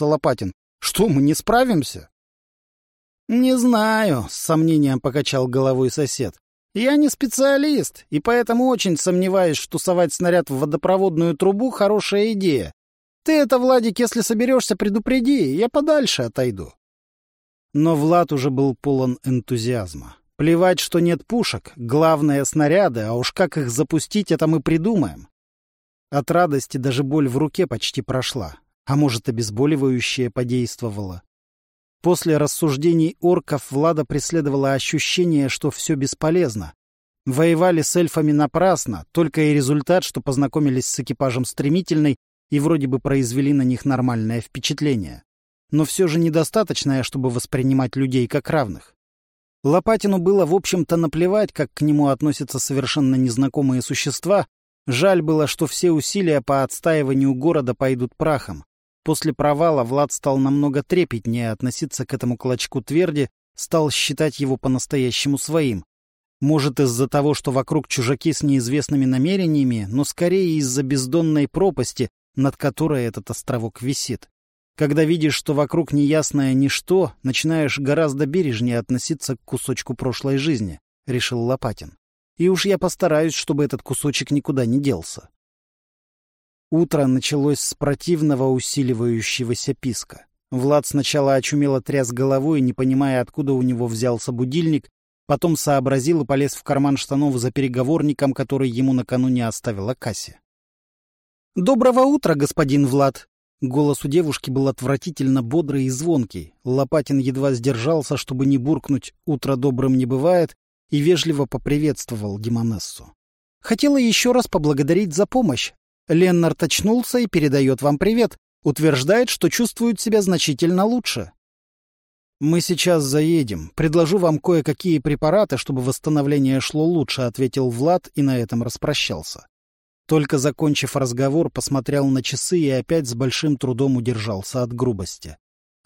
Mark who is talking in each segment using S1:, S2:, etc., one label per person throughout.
S1: нахмурился Лопатин. «Что, мы не справимся?» «Не знаю», — с сомнением покачал головой сосед. «Я не специалист, и поэтому очень сомневаюсь, что совать снаряд в водопроводную трубу — хорошая идея. Ты это, Владик, если соберешься, предупреди, я подальше отойду». Но Влад уже был полон энтузиазма. Плевать, что нет пушек, главное — снаряды, а уж как их запустить, это мы придумаем. От радости даже боль в руке почти прошла, а может, обезболивающее подействовало. После рассуждений орков Влада преследовало ощущение, что все бесполезно. Воевали с эльфами напрасно, только и результат, что познакомились с экипажем стремительной и вроде бы произвели на них нормальное впечатление. Но все же недостаточное, чтобы воспринимать людей как равных. Лопатину было, в общем-то, наплевать, как к нему относятся совершенно незнакомые существа. Жаль было, что все усилия по отстаиванию города пойдут прахом. После провала Влад стал намного трепетнее относиться к этому клочку тверди, стал считать его по-настоящему своим. Может, из-за того, что вокруг чужаки с неизвестными намерениями, но скорее из-за бездонной пропасти, над которой этот островок висит. Когда видишь, что вокруг неясное ничто, начинаешь гораздо бережнее относиться к кусочку прошлой жизни, — решил Лопатин. И уж я постараюсь, чтобы этот кусочек никуда не делся. Утро началось с противного усиливающегося писка. Влад сначала очумело тряс головой, не понимая, откуда у него взялся будильник, потом сообразил и полез в карман штанов за переговорником, который ему накануне оставила Касси. «Доброго утра, господин Влад!» Голос у девушки был отвратительно бодрый и звонкий. Лопатин едва сдержался, чтобы не буркнуть «утро добрым не бывает» и вежливо поприветствовал Демонессу. «Хотела еще раз поблагодарить за помощь. Леннард очнулся и передает вам привет. Утверждает, что чувствует себя значительно лучше». «Мы сейчас заедем. Предложу вам кое-какие препараты, чтобы восстановление шло лучше», — ответил Влад и на этом распрощался. Только закончив разговор, посмотрел на часы и опять с большим трудом удержался от грубости.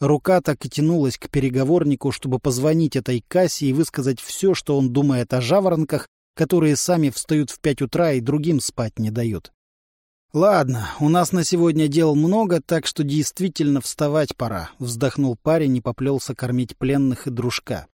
S1: Рука так и тянулась к переговорнику, чтобы позвонить этой кассе и высказать все, что он думает о жаворонках, которые сами встают в пять утра и другим спать не дают. «Ладно, у нас на сегодня дел много, так что действительно вставать пора», — вздохнул парень и поплелся кормить пленных и дружка.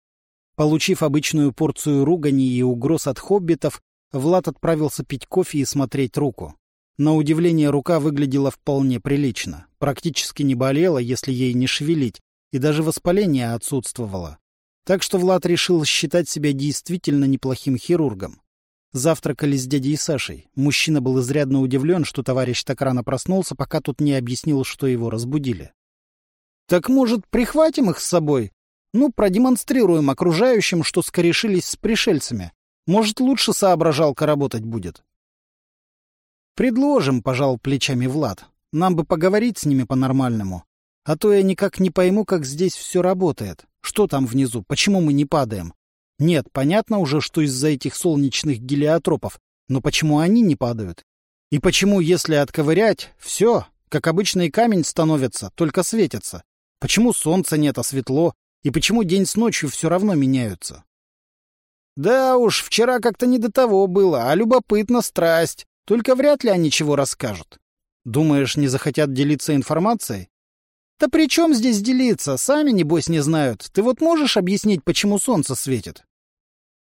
S1: Получив обычную порцию ругани и угроз от хоббитов, Влад отправился пить кофе и смотреть руку. На удивление, рука выглядела вполне прилично. Практически не болела, если ей не шевелить, и даже воспаление отсутствовало. Так что Влад решил считать себя действительно неплохим хирургом. Завтракали с дядей Сашей. Мужчина был изрядно удивлен, что товарищ так рано проснулся, пока тут не объяснил, что его разбудили. «Так, может, прихватим их с собой? Ну, продемонстрируем окружающим, что скорешились с пришельцами. Может, лучше соображалка работать будет. Предложим, пожал плечами Влад. Нам бы поговорить с ними по-нормальному. А то я никак не пойму, как здесь все работает. Что там внизу? Почему мы не падаем? Нет, понятно уже, что из-за этих солнечных гелиотропов. Но почему они не падают? И почему, если отковырять, все, как обычный камень становится, только светится? Почему солнца нет, а светло? И почему день с ночью все равно меняются? Да уж, вчера как-то не до того было, а любопытно страсть. Только вряд ли они чего расскажут. Думаешь, не захотят делиться информацией? Да при чем здесь делиться? Сами, небось, не знают. Ты вот можешь объяснить, почему солнце светит?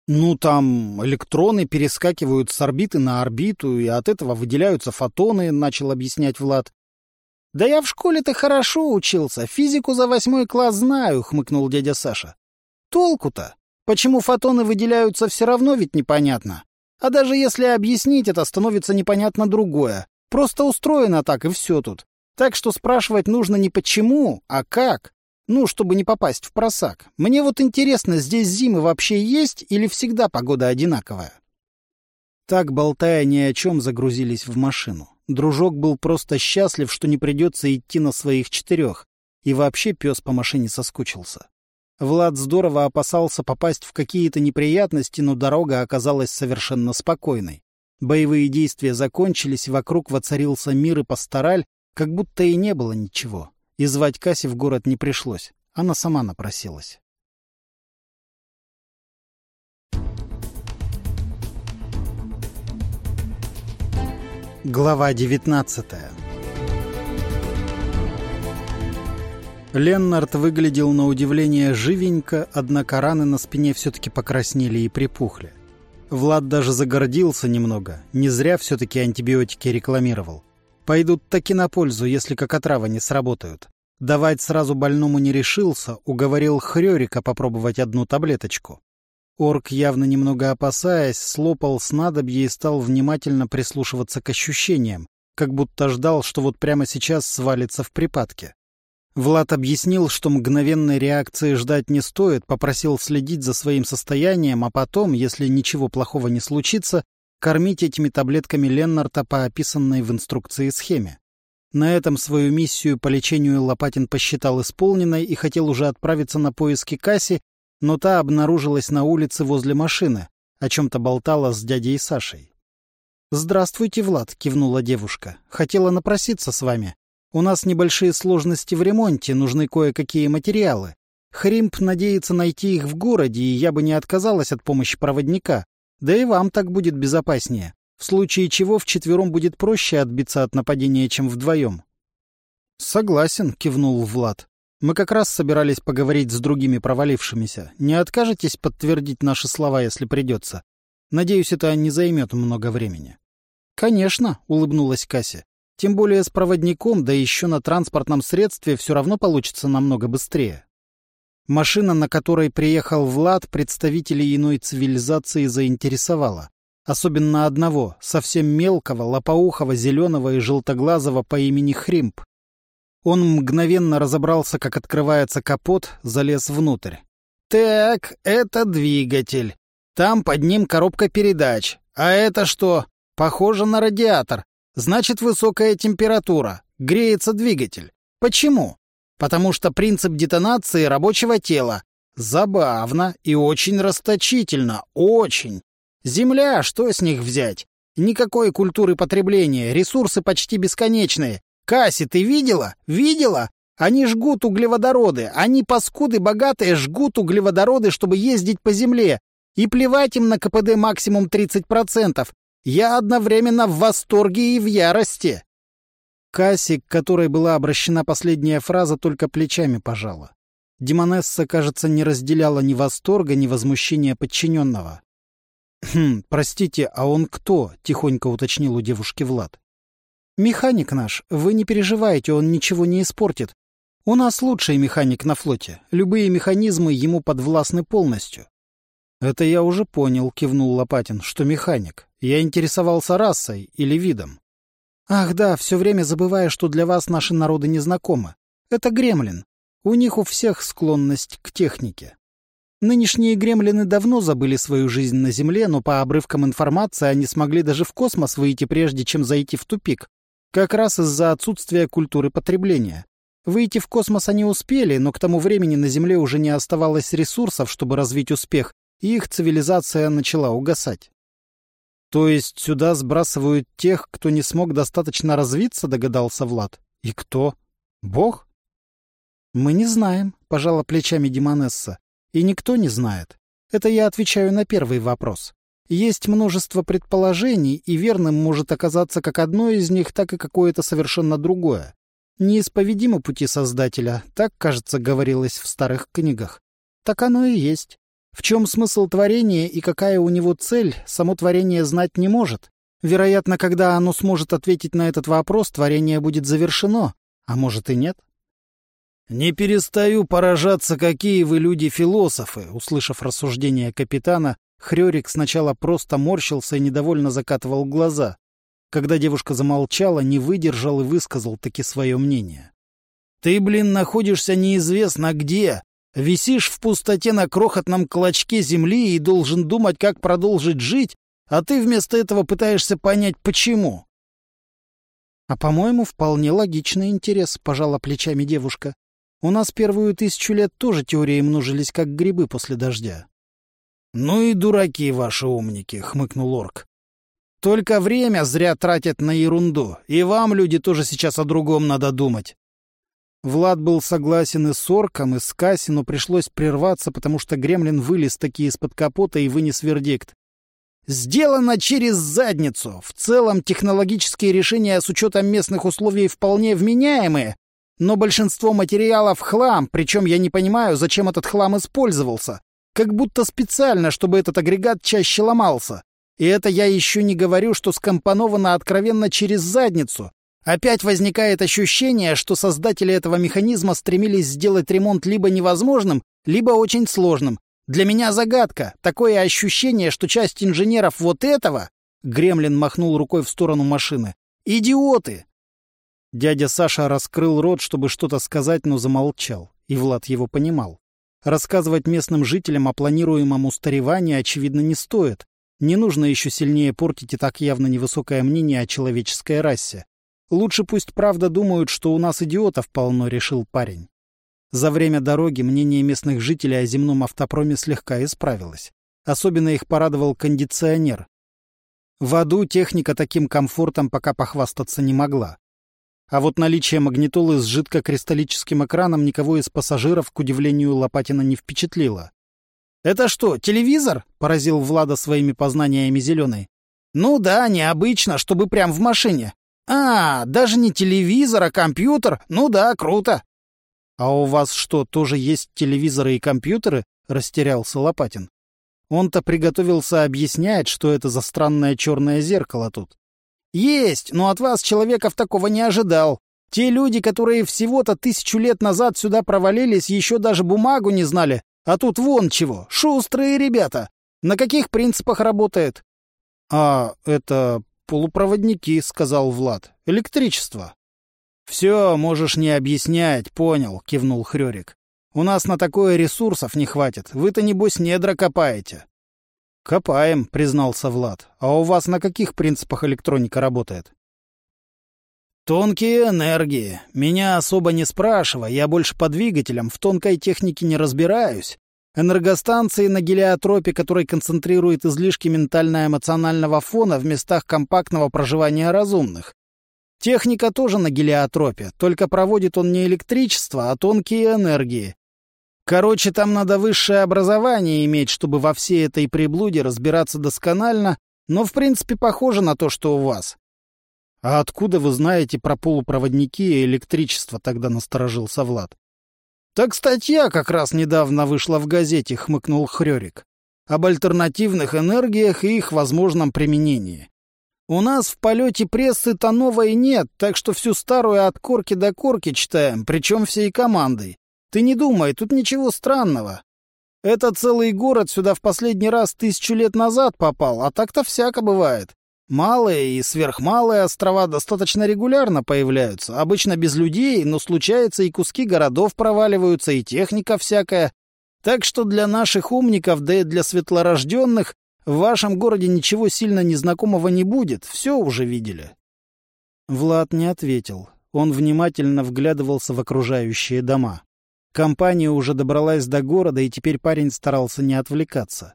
S1: Ну, там электроны перескакивают с орбиты на орбиту, и от этого выделяются фотоны, — начал объяснять Влад. Да я в школе-то хорошо учился, физику за восьмой класс знаю, — хмыкнул дядя Саша. Толку-то? Почему фотоны выделяются, все равно ведь непонятно. А даже если объяснить это, становится непонятно другое. Просто устроено так, и все тут. Так что спрашивать нужно не почему, а как. Ну, чтобы не попасть в просак. Мне вот интересно, здесь зимы вообще есть или всегда погода одинаковая? Так, болтая ни о чем, загрузились в машину. Дружок был просто счастлив, что не придется идти на своих четырех. И вообще пес по машине соскучился. Влад здорово опасался попасть в какие-то неприятности, но дорога оказалась совершенно спокойной. Боевые действия закончились, вокруг воцарился мир и пастораль, как будто и не было ничего. И звать Касси в город не пришлось. Она сама напросилась. Глава девятнадцатая Леннард выглядел на удивление живенько, однако раны на спине все-таки покраснели и припухли. Влад даже загордился немного, не зря все-таки антибиотики рекламировал. Пойдут таки на пользу, если как отрава не сработают. Давать сразу больному не решился, уговорил Хрёрика попробовать одну таблеточку. Орк, явно немного опасаясь, слопал снадобье и стал внимательно прислушиваться к ощущениям, как будто ждал, что вот прямо сейчас свалится в припадке. Влад объяснил, что мгновенной реакции ждать не стоит, попросил следить за своим состоянием, а потом, если ничего плохого не случится, кормить этими таблетками Леннарта по описанной в инструкции схеме. На этом свою миссию по лечению Лопатин посчитал исполненной и хотел уже отправиться на поиски Касси, но та обнаружилась на улице возле машины, о чем-то болтала с дядей Сашей. «Здравствуйте, Влад», — кивнула девушка. «Хотела напроситься с вами. У нас небольшие сложности в ремонте, нужны кое-какие материалы. Хримп надеется найти их в городе, и я бы не отказалась от помощи проводника. Да и вам так будет безопаснее. В случае чего вчетвером будет проще отбиться от нападения, чем вдвоем. «Согласен», — кивнул Влад. «Мы как раз собирались поговорить с другими провалившимися. Не откажетесь подтвердить наши слова, если придется? Надеюсь, это не займет много времени». «Конечно», — улыбнулась Кася. Тем более с проводником, да еще на транспортном средстве, все равно получится намного быстрее. Машина, на которой приехал Влад, представителей иной цивилизации заинтересовала. Особенно одного, совсем мелкого, лопоухого, зеленого и желтоглазого по имени Хримп. Он мгновенно разобрался, как открывается капот, залез внутрь. «Так, это двигатель. Там под ним коробка передач. А это что? Похоже на радиатор. Значит, высокая температура. Греется двигатель. Почему? Потому что принцип детонации рабочего тела. Забавно и очень расточительно. Очень. Земля, что с них взять? Никакой культуры потребления, ресурсы почти бесконечные. Касси, ты видела? Видела? Они жгут углеводороды. Они, паскуды богатые, жгут углеводороды, чтобы ездить по земле. И плевать им на КПД максимум 30%. Я одновременно в восторге и в ярости. Касси, к которой была обращена последняя фраза, только плечами пожала. Демонесса, кажется, не разделяла ни восторга, ни возмущения подчиненного. «Хм, простите, а он кто?» — тихонько уточнил у девушки Влад. «Механик наш. Вы не переживайте, он ничего не испортит. У нас лучший механик на флоте. Любые механизмы ему подвластны полностью. «Это я уже понял», — кивнул Лопатин, — «что механик. Я интересовался расой или видом». «Ах да, все время забывая, что для вас наши народы не знакомы. Это гремлин. У них у всех склонность к технике. Нынешние гремлины давно забыли свою жизнь на Земле, но по обрывкам информации они смогли даже в космос выйти прежде, чем зайти в тупик. Как раз из-за отсутствия культуры потребления. Выйти в космос они успели, но к тому времени на Земле уже не оставалось ресурсов, чтобы развить успех, и их цивилизация начала угасать. То есть сюда сбрасывают тех, кто не смог достаточно развиться, догадался Влад. И кто? Бог? Мы не знаем, пожала плечами Демонесса. И никто не знает. Это я отвечаю на первый вопрос. Есть множество предположений, и верным может оказаться как одно из них, так и какое-то совершенно другое. Неисповедимы пути Создателя, так, кажется, говорилось в старых книгах. Так оно и есть. В чем смысл творения и какая у него цель, само творение знать не может. Вероятно, когда оно сможет ответить на этот вопрос, творение будет завершено, а может и нет.
S2: «Не перестаю поражаться, какие вы люди-философы!» Услышав рассуждение капитана, Хрёрик сначала просто морщился и недовольно закатывал глаза. Когда девушка замолчала, не выдержал и высказал таки свое мнение. «Ты, блин, находишься неизвестно где, Висишь в пустоте на крохотном клочке земли и должен думать, как продолжить жить, а ты вместо этого пытаешься понять, почему.
S1: — А, по-моему, вполне логичный интерес, — пожала плечами девушка. — У нас первую тысячу лет тоже теории множились, как грибы после дождя.
S2: — Ну и дураки ваши умники, — хмыкнул орк. — Только время зря тратят на ерунду, и вам, люди, тоже сейчас о другом надо думать.
S1: Влад был согласен и с Орком, и с Касси, но пришлось прерваться, потому что Гремлин вылез таки из-под капота и вынес вердикт.
S2: «Сделано через задницу. В целом технологические решения с учетом местных условий вполне вменяемые,
S1: Но большинство материалов — хлам, причем я не понимаю, зачем этот хлам использовался. Как будто специально, чтобы этот агрегат чаще ломался. И это я еще не говорю, что скомпоновано откровенно через задницу. Опять возникает ощущение, что создатели этого механизма стремились сделать ремонт либо невозможным, либо очень сложным. Для меня загадка. Такое ощущение, что часть инженеров вот этого... Гремлин махнул рукой в сторону машины. «Идиоты!» Дядя Саша раскрыл рот, чтобы что-то сказать, но замолчал. И Влад его понимал. Рассказывать местным жителям о планируемом устаревании, очевидно, не стоит. Не нужно еще сильнее портить и так явно невысокое мнение о человеческой расе. Лучше пусть правда думают, что у нас идиотов полно, решил парень. За время дороги мнение местных жителей о земном автопроме слегка исправилось. Особенно их порадовал кондиционер. В аду техника таким комфортом пока похвастаться не могла. А вот наличие магнитолы с жидкокристаллическим экраном никого из пассажиров, к удивлению, Лопатина не впечатлило. «Это что, телевизор?» — поразил Влада своими познаниями зеленой. «Ну да, необычно, чтобы прям в машине. А, даже не телевизор, а компьютер. Ну да, круто». «А у вас что, тоже есть телевизоры и компьютеры?» — растерялся Лопатин. Он-то приготовился объяснять, что это за странное черное зеркало тут. «Есть, но от вас человеков такого не ожидал. Те люди, которые всего-то тысячу лет назад сюда провалились, еще даже бумагу не знали. А тут вон чего, шустрые ребята. На каких принципах работает?» «А, это полупроводники», — сказал Влад. «Электричество». «Все, можешь не объяснять, понял», — кивнул Хрёрик. «У нас на такое ресурсов не хватит. Вы-то, небось, недра копаете». «Копаем», — признался Влад. «А у вас на каких принципах электроника работает?» «Тонкие энергии. Меня особо не спрашивай, я больше по двигателям, в тонкой технике не разбираюсь. Энергостанции на гелиотропе, который концентрирует излишки ментально-эмоционального фона в местах компактного проживания разумных. Техника тоже на гелиотропе, только проводит он не электричество, а тонкие энергии. Короче, там надо высшее образование иметь, чтобы во всей этой приблуде разбираться досконально, но в принципе похоже на то, что у вас. — А откуда вы знаете про полупроводники и электричество? — тогда насторожился Влад. — Так статья как раз недавно вышла в газете, — хмыкнул Хрёрик. — Об альтернативных энергиях и их возможном применении. У нас в полете прессы-то новой нет, так что всю старую от корки до корки читаем, причем всей командой. Ты не думай, тут ничего странного. Это целый город сюда в последний раз тысячу лет назад попал, а так-то всяко бывает. Малые и сверхмалые острова достаточно регулярно появляются, обычно без людей, но случается и куски городов проваливаются, и техника всякая. Так что для наших умников, да и для светлорожденных, в вашем городе ничего сильно незнакомого не будет, все уже видели. Влад не ответил. Он внимательно вглядывался в окружающие дома. Компания уже добралась до города, и теперь парень старался не отвлекаться.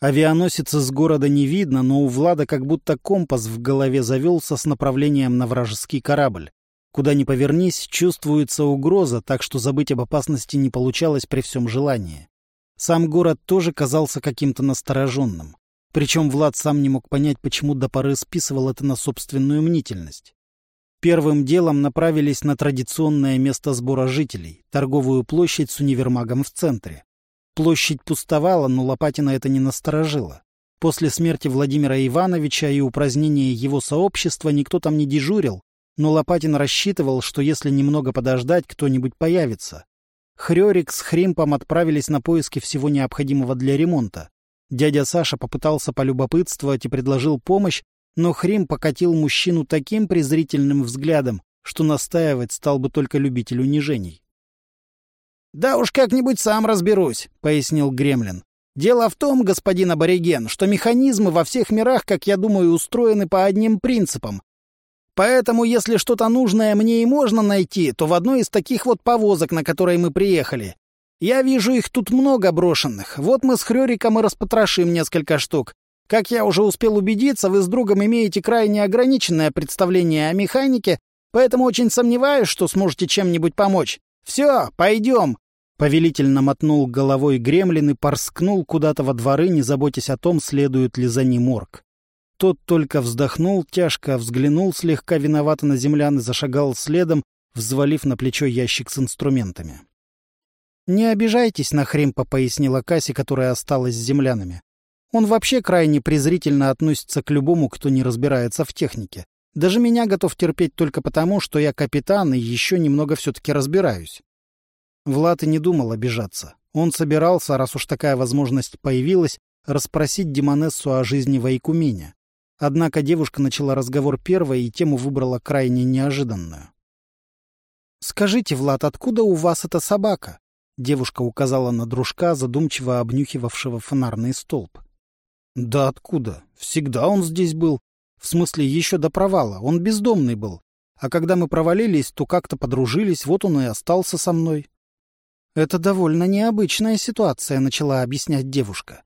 S1: Авианосец из города не видно, но у Влада как будто компас в голове завелся с направлением на вражеский корабль. Куда ни повернись, чувствуется угроза, так что забыть об опасности не получалось при всем желании. Сам город тоже казался каким-то настороженным. Причем Влад сам не мог понять, почему до поры списывал это на собственную мнительность. Первым делом направились на традиционное место сбора жителей — торговую площадь с универмагом в центре. Площадь пустовала, но Лопатина это не насторожило. После смерти Владимира Ивановича и упразднения его сообщества никто там не дежурил, но Лопатин рассчитывал, что если немного подождать, кто-нибудь появится. Хрёрик с Хримпом отправились на поиски всего необходимого для ремонта. Дядя Саша попытался полюбопытствовать и предложил помощь, но Хрим покатил мужчину таким презрительным взглядом, что настаивать стал бы только любитель унижений. «Да уж как-нибудь сам разберусь», — пояснил Гремлин. «Дело в том, господин абориген, что механизмы во всех мирах, как я думаю, устроены по одним принципам. Поэтому, если что-то нужное мне и можно найти, то в одной из таких вот повозок, на которой мы приехали. Я вижу их тут много брошенных. Вот мы с Хрёриком и распотрошим несколько штук. Как я уже успел убедиться, вы с другом имеете крайне ограниченное представление о механике, поэтому очень сомневаюсь, что сможете чем-нибудь помочь. Все, пойдем!» Повелительно мотнул головой гремлин и порскнул куда-то во дворы, не заботясь о том, следует ли за ним орк. Тот только вздохнул тяжко, взглянул слегка виновато на землян и зашагал следом,
S2: взвалив на плечо ящик с инструментами. «Не обижайтесь на Хримпа», — пояснила Касси, которая осталась с землянами. «Он вообще крайне презрительно относится к любому, кто не разбирается в технике. Даже меня готов терпеть только потому, что я капитан и еще немного все-таки разбираюсь». Влад и не думал обижаться. Он собирался, раз уж такая возможность появилась, расспросить Демонессу о жизни в Айкумене. Однако девушка начала разговор первой и тему выбрала крайне неожиданную. «Скажите, Влад, откуда у вас эта собака?» Девушка указала на дружка, задумчиво обнюхивавшего фонарный столб. «Да откуда? Всегда он здесь был. В смысле, еще до провала. Он бездомный был. А когда мы провалились, то как-то подружились, вот он и остался со мной». «Это довольно необычная ситуация», — начала объяснять девушка.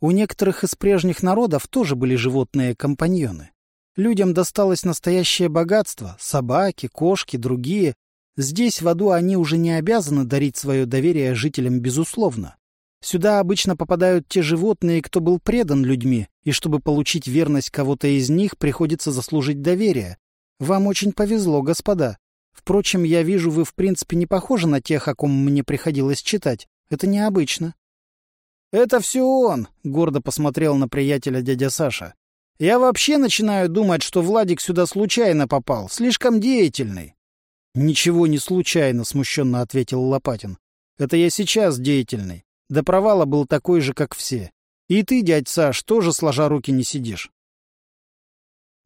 S2: У некоторых из прежних народов тоже были животные-компаньоны. Людям досталось настоящее богатство — собаки, кошки, другие. Здесь, в аду, они уже не обязаны дарить свое доверие жителям безусловно. Сюда обычно попадают те животные, кто был предан людьми, и чтобы получить верность кого-то из них, приходится заслужить доверие. Вам очень повезло, господа. Впрочем, я вижу, вы в принципе не похожи на тех, о ком мне приходилось читать. Это необычно. «Это все он», — гордо посмотрел на приятеля дядя Саша. «Я вообще начинаю думать, что Владик сюда случайно попал, слишком деятельный». «Ничего не случайно», — смущенно ответил Лопатин. «Это я сейчас деятельный. До провала был такой же, как все. И ты, дядь Саш, тоже сложа руки не сидишь».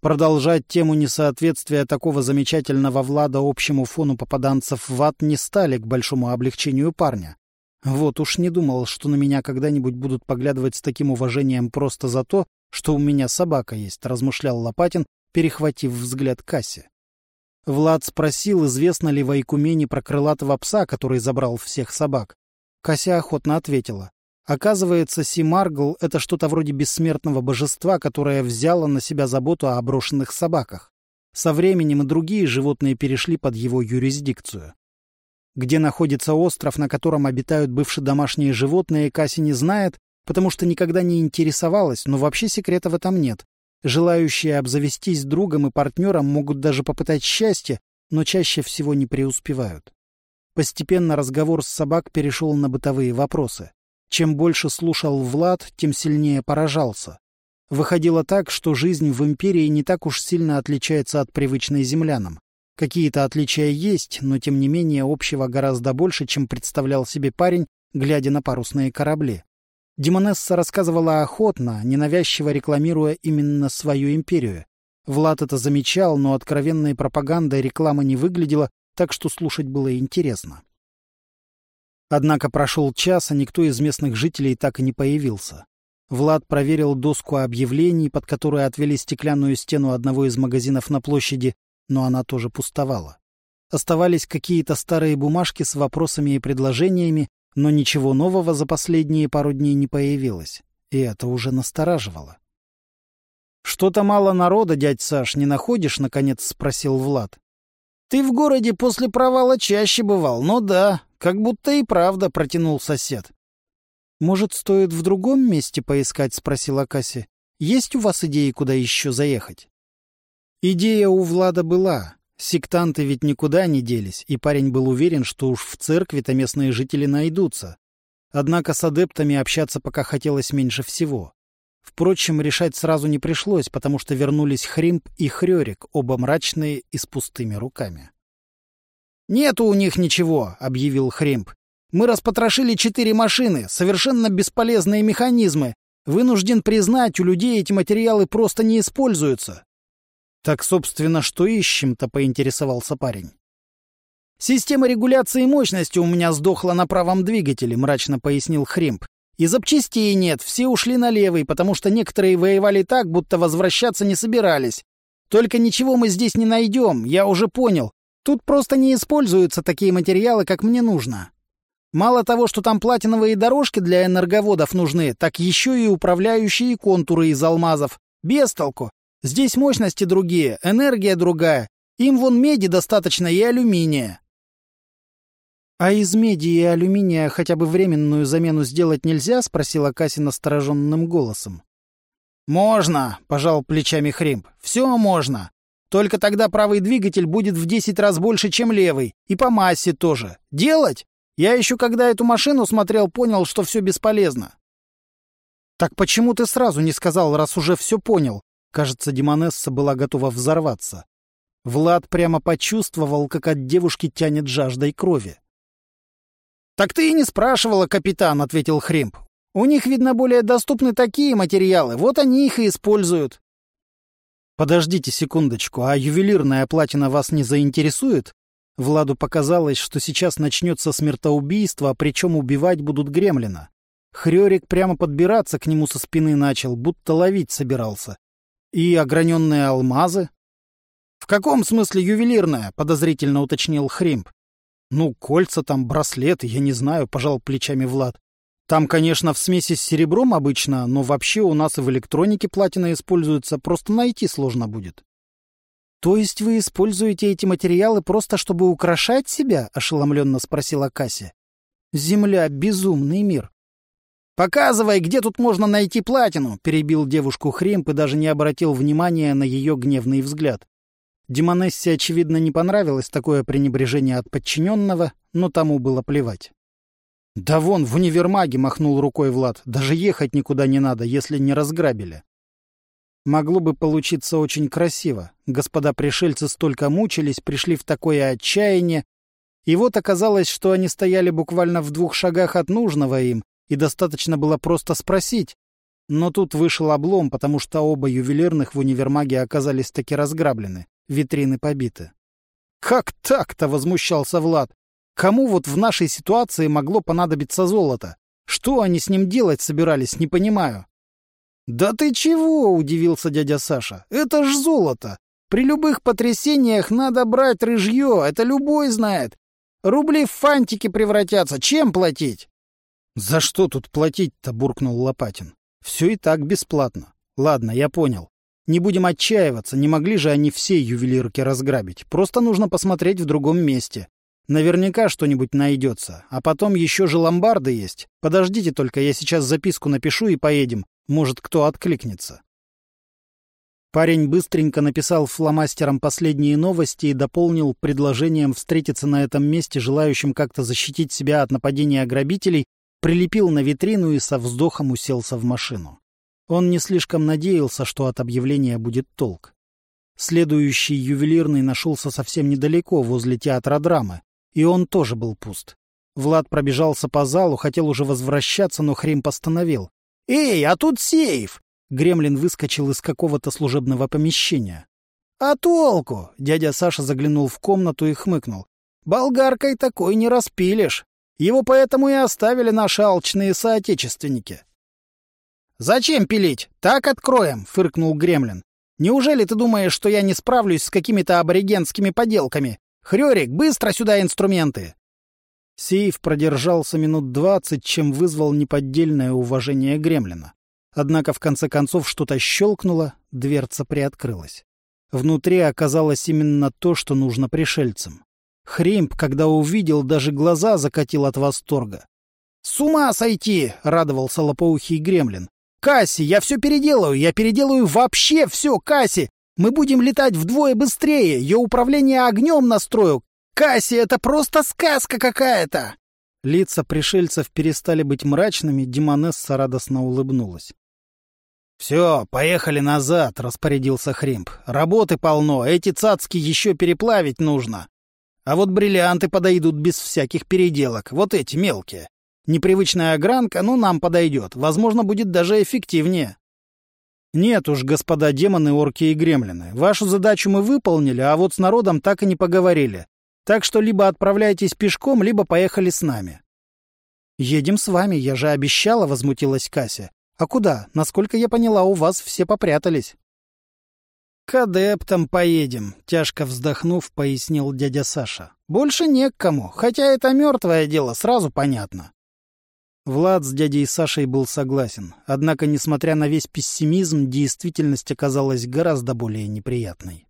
S2: Продолжать тему несоответствия такого замечательного Влада общему фону попаданцев в ад не стали к большому облегчению парня. Вот уж не думал, что на меня когда-нибудь будут поглядывать с таким уважением просто за то, что у меня собака есть, размышлял Лопатин, перехватив взгляд Касси. Влад спросил, известно ли в Айкумене про крылатого пса, который забрал всех собак. Кася охотно ответила. Оказывается, Симаргл — это что-то вроде бессмертного божества, которое взяло на себя заботу о брошенных собаках. Со временем и другие животные перешли под его юрисдикцию. Где находится остров, на котором обитают бывшие домашние животные, Касси не знает, потому что никогда не интересовалась, но вообще секрета в этом нет. Желающие обзавестись другом и партнером могут даже попытать счастье, но чаще всего не преуспевают. Постепенно разговор с собак перешел на бытовые вопросы. Чем больше слушал Влад, тем сильнее поражался. Выходило так, что жизнь в империи не так уж сильно отличается от привычной землянам. Какие-то отличия есть, но тем не менее общего гораздо больше, чем представлял себе парень, глядя на парусные корабли. Демонесса рассказывала охотно, ненавязчиво рекламируя именно свою империю. Влад это замечал, но откровенной пропагандой реклама не выглядела, так что слушать было интересно. Однако прошел час, а никто из местных жителей так и не появился. Влад проверил доску объявлений, под которой отвели стеклянную стену одного из магазинов на площади, но она тоже пустовала. Оставались какие-то старые бумажки с вопросами и предложениями, но ничего нового за последние пару дней не появилось, и это уже настораживало. «Что-то мало народа, дядь Саш, не находишь?» — наконец спросил Влад. «Ты в городе после провала чаще бывал, ну да, как будто и правда», — протянул сосед. «Может, стоит в другом месте поискать?» — спросила Касси. «Есть у вас идеи, куда еще заехать?» Идея у Влада была. Сектанты ведь никуда не делись, и парень был уверен, что уж в церкви-то местные жители найдутся. Однако с адептами общаться пока хотелось меньше всего. Впрочем, решать сразу не пришлось, потому что вернулись Хримп и Хрёрик, оба мрачные и с пустыми руками. «Нету у них ничего», — объявил Хримп. «Мы распотрошили четыре машины, совершенно бесполезные механизмы. Вынужден признать, у людей эти материалы просто не используются. «Так, собственно, что ищем-то?» — поинтересовался парень. «Система регуляции мощности у меня сдохла на правом двигателе», — мрачно пояснил Хримп. «И запчастей нет, все ушли на левый, потому что некоторые воевали так, будто возвращаться не собирались. Только ничего мы здесь не найдем, я уже понял. Тут просто не используются такие материалы, как мне нужно. Мало того, что там платиновые дорожки для энерговодов нужны, так еще и управляющие контуры из алмазов. Без толку. Здесь мощности другие, энергия другая. Им вон меди достаточно и алюминия. — А из меди и алюминия хотя бы временную замену сделать нельзя? — спросила Касси настороженным голосом. — Можно, — пожал плечами Хримп. — Все можно.
S1: Только тогда правый двигатель будет в 10 раз больше, чем левый. И по массе тоже. Делать? Я еще когда эту машину смотрел, понял, что все бесполезно.
S2: Так почему ты сразу не сказал, раз уже все понял? Кажется, Демонесса была готова взорваться. Влад прямо почувствовал, как от девушки тянет жаждой крови.
S1: «Так ты и не спрашивала, капитан», — ответил Хримп. «У них, видно, более доступны такие материалы, вот они их и используют».
S2: «Подождите секундочку, а ювелирная платина вас не заинтересует?» Владу показалось, что сейчас начнется смертоубийство, причем убивать будут гремлина. Хрёрик прямо подбираться к нему со спины начал, будто ловить собирался. И ограненные алмазы? — В каком смысле ювелирная? — подозрительно уточнил Хримп. — Ну, кольца там, браслеты, я не знаю, — пожал плечами Влад. Там, конечно, в смеси с серебром обычно, но вообще у нас и в электронике платина используется, просто найти сложно будет. — То есть вы используете эти материалы просто чтобы украшать себя? — ошеломленно спросила Кася. — Земля — безумный мир.
S1: «Показывай, где тут можно найти платину!» — перебил девушку Хремп и даже не обратил внимания на ее гневный взгляд.
S2: Демонессе, очевидно, не понравилось такое пренебрежение от подчиненного, но тому было плевать. «Да вон, в универмаге!» — махнул рукой Влад. «Даже ехать никуда не надо, если не разграбили». Могло бы получиться очень красиво. Господа пришельцы столько мучились, пришли в такое отчаяние. И вот оказалось, что они стояли буквально в двух шагах от нужного им, и достаточно было просто спросить. Но тут вышел облом, потому что оба ювелирных в универмаге оказались таки разграблены, витрины побиты. «Как так-то?» — возмущался Влад. «Кому вот в нашей ситуации могло понадобиться золото? Что они с ним делать собирались, не понимаю».
S1: «Да ты чего?» — удивился дядя Саша. «Это ж золото! При любых потрясениях надо брать рыжье, это любой знает. Рубли в фантики превратятся, чем платить?»
S2: «За что тут платить-то?» — буркнул Лопатин. «Все и так бесплатно. Ладно, я понял. Не будем отчаиваться, не могли же они все ювелирки разграбить. Просто нужно посмотреть в другом месте. Наверняка что-нибудь найдется. А потом еще же ломбарды есть. Подождите только, я сейчас записку напишу и поедем. Может, кто откликнется». Парень быстренько написал фломастером последние новости и дополнил предложением встретиться на этом месте желающим как-то защитить себя от нападения грабителей прилепил на витрину и со вздохом уселся в машину. Он не слишком надеялся, что от объявления будет толк. Следующий ювелирный нашелся совсем недалеко, возле театра драмы, и он тоже был пуст. Влад пробежался по залу, хотел уже возвращаться, но Хрим постановил.
S1: «Эй, а тут сейф!»
S2: Гремлин выскочил из какого-то служебного помещения.
S1: «А толку?» — дядя Саша заглянул в комнату и хмыкнул. «Болгаркой такой не распилишь. Его поэтому и оставили наши алчные соотечественники. «Зачем пилить? Так откроем!» — фыркнул Гремлин. «Неужели ты думаешь, что я не справлюсь с какими-то аборигенскими поделками? Хрёрик, быстро сюда инструменты!»
S2: Сейф продержался минут двадцать, чем вызвал неподдельное уважение Гремлина. Однако в конце концов что-то щелкнуло, дверца приоткрылась. Внутри оказалось именно то, что нужно пришельцам. Хримп, когда увидел, даже глаза закатил от восторга.
S1: «С ума сойти!» — радовался лопоухий гремлин. «Касси, я все переделаю, я переделаю вообще все, Касси! Мы будем летать вдвое быстрее, я управление огнем настрою! Касси, это просто сказка какая-то!»
S2: Лица пришельцев перестали быть мрачными, Димонесса радостно улыбнулась.
S1: «Все, поехали назад», — распорядился Хримп. «Работы полно, эти цацки еще переплавить нужно. А вот бриллианты подойдут без всяких переделок, вот эти мелкие. Непривычная огранка, но нам подойдет, возможно, будет даже эффективнее.
S2: Нет уж, господа демоны, орки и гремлины, вашу задачу мы выполнили, а вот с народом так и не поговорили. Так что либо отправляйтесь пешком, либо поехали с нами. Едем с вами, я же обещала, возмутилась Кася. А куда? Насколько я поняла, у вас все попрятались.
S1: «К адептам поедем», — тяжко вздохнув, пояснил дядя Саша. «Больше не к кому, хотя это мертвое дело, сразу понятно».
S2: Влад с дядей Сашей был согласен, однако, несмотря на весь пессимизм, действительность оказалась гораздо более неприятной.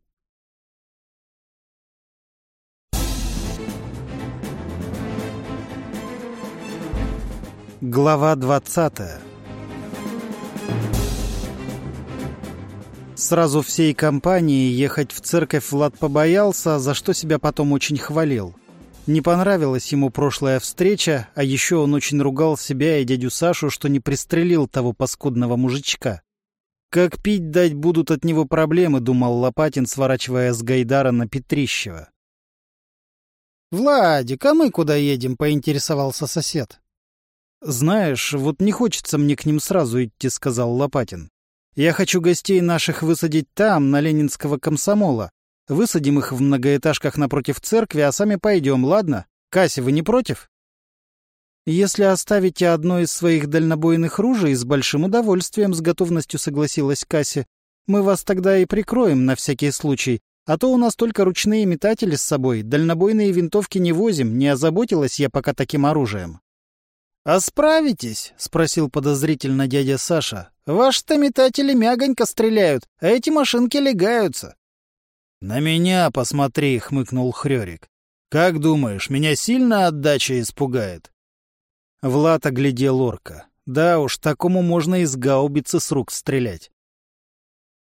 S2: Глава двадцатая Сразу всей компанией ехать в церковь Влад побоялся, за что себя потом очень хвалил. Не понравилась ему прошлая встреча, а еще он очень ругал себя и дядю Сашу, что не пристрелил того паскудного мужичка. «Как пить дать будут от него проблемы», — думал Лопатин, сворачивая с Гайдара на Петрищева.
S1: «Владик, а мы куда едем?» — поинтересовался сосед.
S2: «Знаешь, вот не хочется мне к ним сразу идти», — сказал Лопатин. «Я хочу гостей наших высадить там, на Ленинского комсомола. Высадим их в многоэтажках напротив церкви, а сами пойдем, ладно? Кася, вы не против?» «Если оставите одно из своих дальнобойных ружей, с большим удовольствием, с готовностью согласилась Кася. Мы вас тогда и прикроем на всякий случай. А то у нас только ручные метатели с собой, дальнобойные винтовки не возим, не озаботилась я пока таким оружием. — А справитесь? — спросил подозрительно дядя Саша. — Ваши-то метатели мягонько стреляют, а эти машинки легаются. — На меня посмотри, — хмыкнул Хрёрик. — Как думаешь, меня сильно отдача испугает? Влад оглядел орка. Да уж, такому можно из гаубицы с рук стрелять.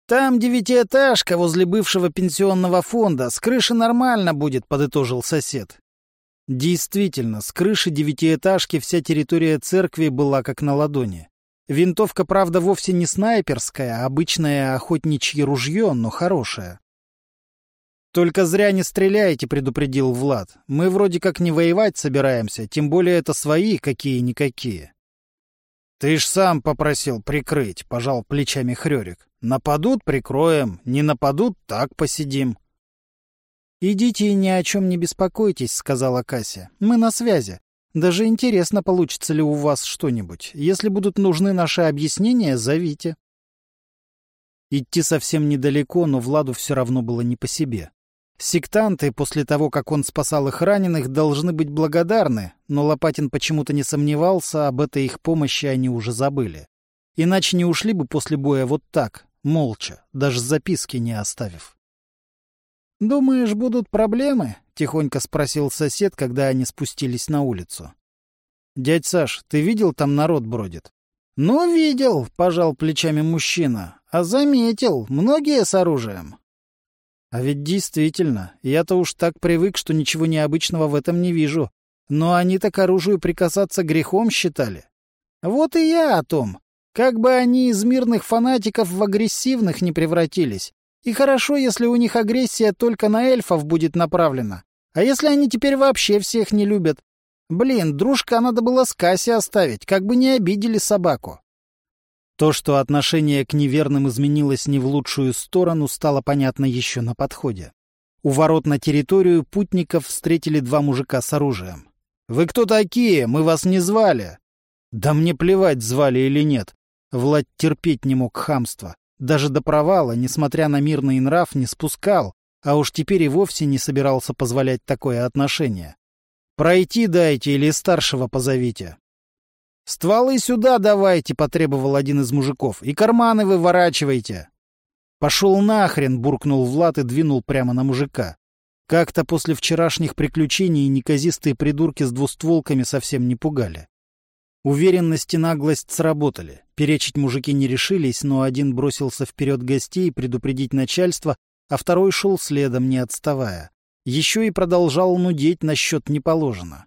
S1: «Там девятиэтажка возле бывшего пенсионного фонда. С крыши нормально будет», — подытожил сосед.
S2: Действительно, с крыши девятиэтажки вся территория церкви была как на ладони. Винтовка, правда, вовсе не снайперская, а обычное охотничье ружье, но хорошее. «Только зря не стреляйте», — предупредил Влад. «Мы вроде как не воевать собираемся, тем более это свои какие-никакие». «Ты ж сам попросил прикрыть», — пожал плечами Хрёрик. «Нападут — прикроем, не нападут — так посидим».
S1: «Идите и ни о чем не беспокойтесь», — сказала Кася. «Мы на связи. Даже интересно, получится ли у вас что-нибудь. Если будут нужны наши объяснения, зовите».
S2: Идти совсем недалеко, но Владу все равно было не по себе. Сектанты, после того, как он спасал их раненых, должны быть благодарны, но Лопатин почему-то не сомневался, об этой их помощи они уже забыли. Иначе не ушли бы после боя вот так, молча, даже записки не оставив.
S1: «Думаешь, будут проблемы?» — тихонько спросил сосед, когда они спустились на улицу.
S2: «Дядь Саш, ты видел, там народ бродит?»
S1: «Ну, видел», — пожал плечами мужчина. «А заметил, многие с оружием».
S2: А ведь действительно, я-то уж так привык, что ничего необычного в этом не вижу. Но они-то к оружию прикасаться грехом считали.
S1: Вот и я о том. Как бы они из мирных фанатиков в агрессивных не превратились. И хорошо, если у них агрессия только на эльфов будет направлена. А если они теперь вообще всех не любят? Блин, дружка надо было с Касси оставить, как бы не обидели собаку.
S2: То, что отношение к неверным изменилось не в лучшую сторону, стало понятно еще на подходе. У ворот на территорию путников встретили два мужика с оружием. «Вы кто такие? Мы вас не звали!» «Да мне плевать, звали или нет!» Влад терпеть не мог хамства. Даже до провала, несмотря на мирный нрав, не спускал, а уж теперь и вовсе не собирался позволять такое отношение. «Пройти дайте или старшего позовите!» «Стволы сюда давайте!» — потребовал один из мужиков. «И карманы выворачивайте!» «Пошел нахрен!» — буркнул Влад и двинул прямо на мужика. Как-то после вчерашних приключений неказистые придурки с двустволками совсем не пугали. Уверенность и наглость сработали. Перечить мужики не решились, но один бросился вперед гостей предупредить начальство, а второй шел следом, не отставая. Еще и продолжал нудеть насчет не положено.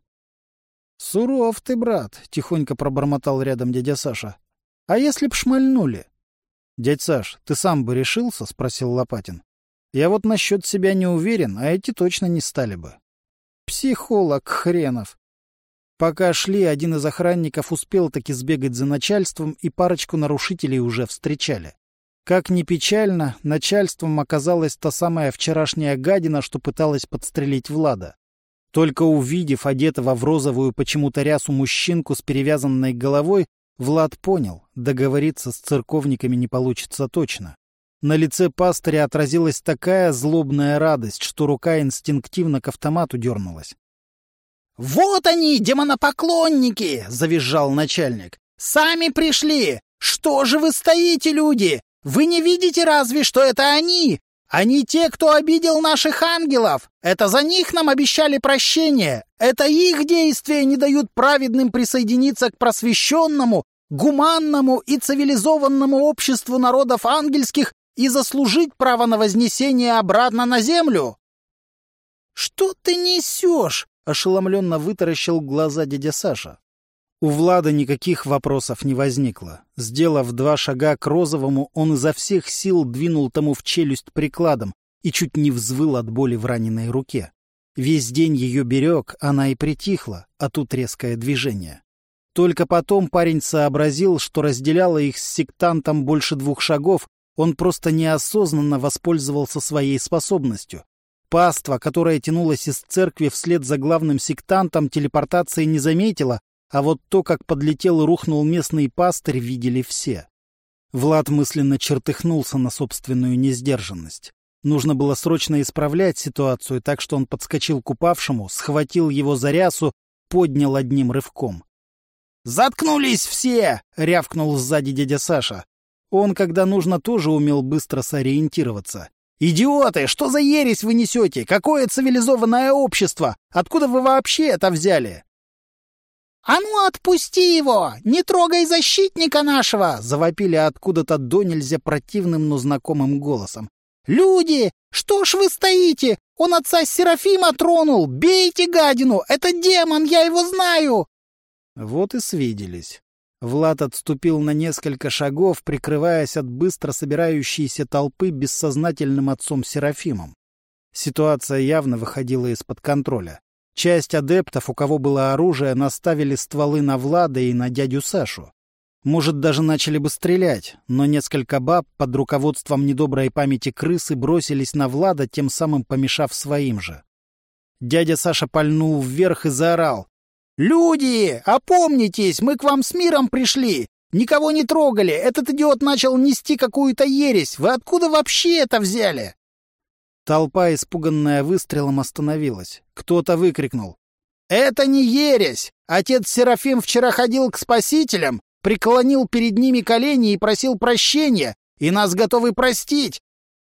S1: «Суров ты, брат», — тихонько пробормотал рядом дядя Саша. «А если б шмальнули?»
S2: «Дядь Саш, ты сам бы решился?» — спросил Лопатин. «Я вот насчет себя не уверен, а эти точно не стали бы».
S1: «Психолог хренов!»
S2: Пока шли, один из охранников успел таки сбегать за начальством, и парочку нарушителей уже встречали. Как ни печально, начальством оказалась та самая вчерашняя гадина, что пыталась подстрелить Влада. Только увидев одетого в розовую почему-то рясу мужчинку с перевязанной головой, Влад понял, договориться с церковниками не получится точно. На лице пастыря отразилась такая злобная радость, что рука инстинктивно к автомату дернулась.
S1: «Вот они, демонопоклонники!» — завизжал начальник. «Сами пришли! Что же вы стоите, люди? Вы не видите разве, что это они? Они те, кто обидел наших ангелов. Это за них нам обещали прощение. Это их действия не дают праведным присоединиться к просвещенному, гуманному и цивилизованному обществу народов ангельских и заслужить право на вознесение обратно на землю. — Что ты несешь? — ошеломленно вытаращил глаза дядя Саша.
S2: У Влада никаких вопросов не возникло. Сделав два шага к Розовому, он изо всех сил двинул тому в челюсть прикладом и чуть не взвыл от боли в раненой руке. Весь день ее берег, она и притихла, а тут резкое движение. Только потом парень сообразил, что разделяло их с сектантом больше двух шагов, он просто неосознанно воспользовался своей способностью. Паства, которая тянулась из церкви вслед за главным сектантом, телепортации не заметила, а вот то, как подлетел и рухнул местный пастырь, видели все. Влад мысленно чертыхнулся на собственную несдержанность. Нужно было срочно исправлять ситуацию, так что он подскочил к упавшему, схватил его за рясу, поднял одним рывком.
S1: «Заткнулись все!» — рявкнул сзади дядя Саша. Он, когда нужно, тоже умел быстро сориентироваться. «Идиоты! Что за ересь вы несете? Какое цивилизованное общество? Откуда вы вообще это взяли?» «А ну отпусти его! Не трогай защитника нашего!» — завопили откуда-то до нельзя противным, но знакомым голосом. «Люди! Что ж вы стоите? Он отца Серафима тронул! Бейте гадину! Это демон, я его знаю!»
S2: Вот и свиделись. Влад отступил на несколько шагов, прикрываясь от быстро собирающейся толпы бессознательным отцом Серафимом. Ситуация явно выходила из-под контроля. Часть адептов, у кого было оружие, наставили стволы на Влада и на дядю Сашу. Может, даже начали бы стрелять, но несколько баб под руководством недоброй памяти крысы бросились на Влада, тем самым помешав своим же. Дядя Саша пальнул вверх и заорал. «Люди, опомнитесь, мы к вам с миром пришли! Никого не трогали, этот идиот начал нести какую-то ересь! Вы откуда вообще это взяли?» Толпа, испуганная выстрелом, остановилась. Кто-то выкрикнул.
S1: «Это не ересь! Отец Серафим вчера ходил к спасителям, преклонил перед ними колени и просил прощения, и нас готовы простить.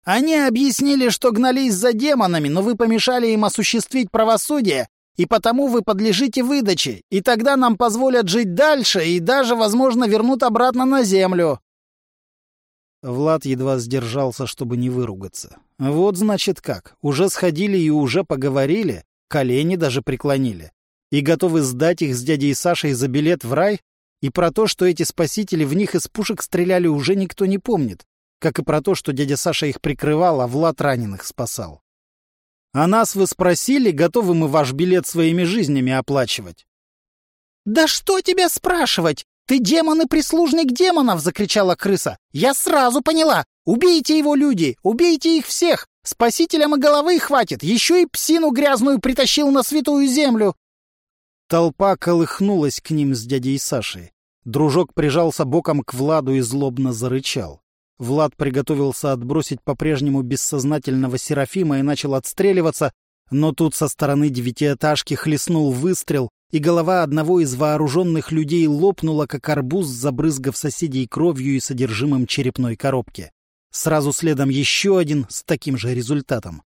S1: Они объяснили, что гнались за демонами, но вы помешали им осуществить правосудие, и потому вы подлежите выдаче, и тогда нам позволят жить дальше и даже, возможно, вернут обратно на землю.
S2: Влад едва сдержался, чтобы не выругаться. Вот значит как. Уже сходили и уже поговорили, колени даже преклонили. И готовы сдать их с дядей Сашей за билет в рай? И про то, что эти спасители в них из пушек стреляли, уже никто не помнит. Как и про то, что дядя Саша их прикрывал, а Влад раненых спасал. А нас вы спросили, готовы мы ваш билет своими жизнями оплачивать?
S1: «Да что тебя спрашивать? «Ты демон и прислужник демонов!» — закричала крыса. «Я сразу поняла! Убейте его, люди! Убейте их всех! Спасителям и головы хватит! Еще и псину грязную притащил на святую землю!»
S2: Толпа колыхнулась к ним с дядей Сашей. Дружок прижался боком к Владу и злобно зарычал. Влад приготовился отбросить по-прежнему бессознательного Серафима и начал отстреливаться, но тут со стороны девятиэтажки хлестнул выстрел, и голова одного из вооруженных людей лопнула, как арбуз, забрызгав соседей кровью и содержимым черепной коробки. Сразу следом еще один с таким же результатом.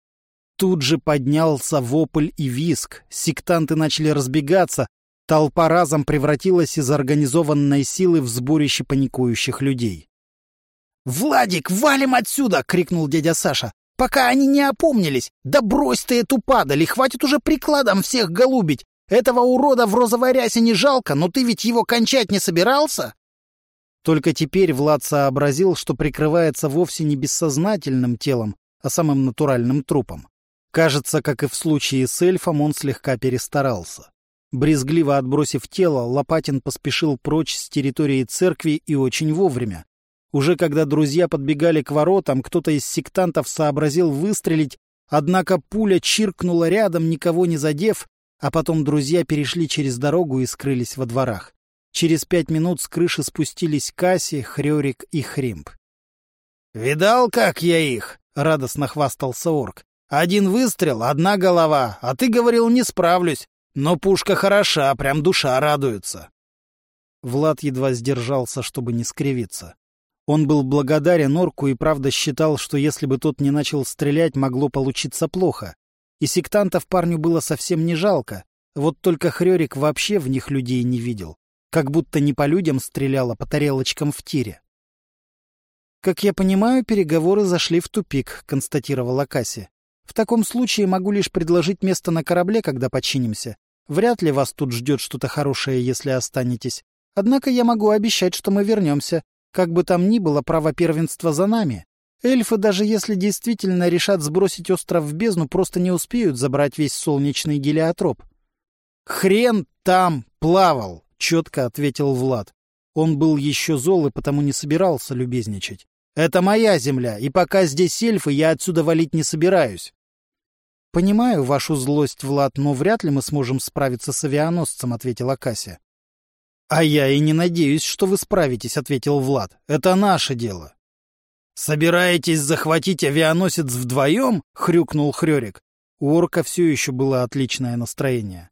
S2: Тут же поднялся вопль и виск, сектанты начали разбегаться, толпа разом превратилась из организованной силы в сборище паникующих людей.
S1: «Владик, валим отсюда!» — крикнул дядя Саша. «Пока они не опомнились! Да брось ты эту падаль, и хватит уже прикладом всех голубить! Этого урода в розовой рясе не жалко, но ты ведь его кончать не собирался?»
S2: Только теперь Влад сообразил, что прикрывается вовсе не бессознательным телом, а самым натуральным трупом. Кажется, как и в случае с эльфом, он слегка перестарался. Брезгливо отбросив тело, Лопатин поспешил прочь с территории церкви и очень вовремя. Уже когда друзья подбегали к воротам, кто-то из сектантов сообразил выстрелить, однако пуля чиркнула рядом, никого не задев, а потом друзья перешли через дорогу и скрылись во дворах. Через пять минут с крыши спустились Касси, Хрёрик и Хримп.
S1: «Видал, как я их?» — радостно хвастался орк. «Один выстрел, одна голова, а ты говорил, не справлюсь. Но пушка хороша, прям душа радуется».
S2: Влад едва сдержался, чтобы не скривиться. Он был благодарен орку и правда считал, что если бы тот не начал стрелять, могло получиться плохо. И сектантов парню было совсем не жалко. Вот только Хрёрик вообще в них людей не видел. Как будто не по людям стрелял, а по тарелочкам в тире. «Как я понимаю, переговоры зашли в тупик», — констатировала Касси. «В таком случае могу лишь предложить место на корабле, когда починимся. Вряд ли вас тут ждет что-то хорошее, если останетесь. Однако я могу обещать, что мы вернемся. Как бы там ни было, право первенства за нами. Эльфы, даже если действительно решат сбросить остров в бездну, просто не успеют забрать весь солнечный гелиотроп. «Хрен там плавал!» — четко ответил Влад. Он был еще зол и потому не собирался любезничать. «Это моя земля, и пока здесь эльфы, я отсюда валить не собираюсь». «Понимаю вашу злость, Влад, но вряд ли мы сможем справиться с авианосцем», — ответила Кася. «А я и не надеюсь, что вы справитесь», — ответил Влад. «Это наше дело». «Собираетесь захватить авианосец вдвоем?» — хрюкнул Хрёрик. У орка все еще было отличное настроение.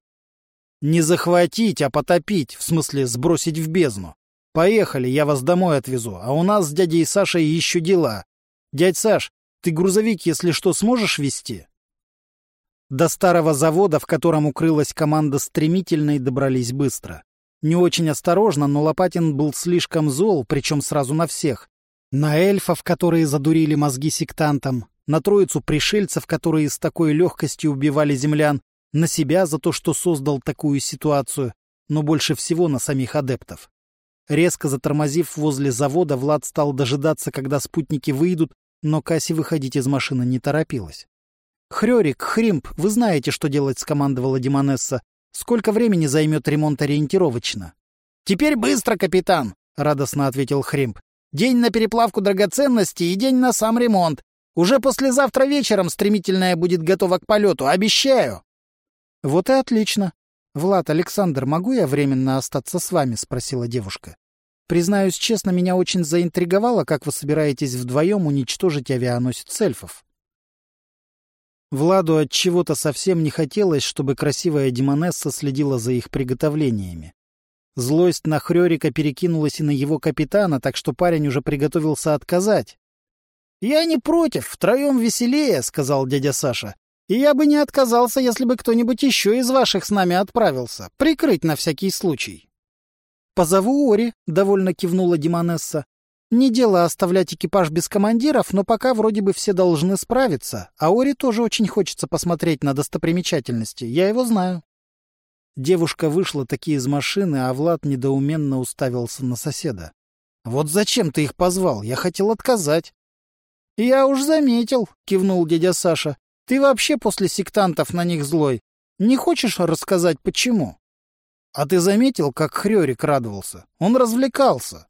S2: «Не захватить, а потопить, в смысле сбросить в бездну. Поехали, я вас домой отвезу, а у нас с дядей Сашей еще дела. Дядь Саш, ты грузовик, если что, сможешь вести?» До старого завода, в котором укрылась команда стремительно и добрались быстро. Не очень осторожно, но Лопатин был слишком зол, причем сразу на всех. На эльфов, которые задурили мозги сектантам, на троицу пришельцев, которые с такой легкостью убивали землян, на себя за то, что создал такую ситуацию, но больше всего на самих адептов. Резко затормозив возле завода, Влад стал дожидаться, когда спутники выйдут, но Касси выходить из машины не торопилась. «Хрёрик, Хримп, вы знаете, что делать», — скомандовала Димонесса. Сколько времени займет ремонт ориентировочно? — Теперь быстро, капитан, — радостно ответил Хримп. — День на переплавку драгоценностей и день на сам ремонт. Уже послезавтра вечером стремительная будет готова к полету, обещаю. — Вот и отлично. — Влад, Александр, могу я временно остаться с вами? — спросила девушка. — Признаюсь честно, меня очень заинтриговало, как вы собираетесь вдвоем уничтожить авианосец эльфов. Владу от чего-то совсем не хотелось, чтобы красивая Демонесса следила за их приготовлениями. Злость на Хрёрика перекинулась и на его капитана, так что парень уже приготовился отказать. «Я не против, втроем веселее», — сказал дядя Саша. «И я бы не отказался, если бы кто-нибудь еще из ваших с нами отправился. Прикрыть на всякий случай». «Позову Ори», — довольно кивнула Демонесса. Не дело оставлять экипаж без командиров, но пока вроде бы все должны справиться, а Ори тоже очень хочется посмотреть на достопримечательности, я его знаю. Девушка вышла таки из машины, а Влад недоуменно уставился на соседа. «Вот зачем ты их позвал? Я хотел отказать». «Я уж заметил», — кивнул дядя Саша. «Ты вообще после сектантов на них злой. Не хочешь рассказать, почему?» «А ты заметил, как Хрёрик радовался? Он развлекался.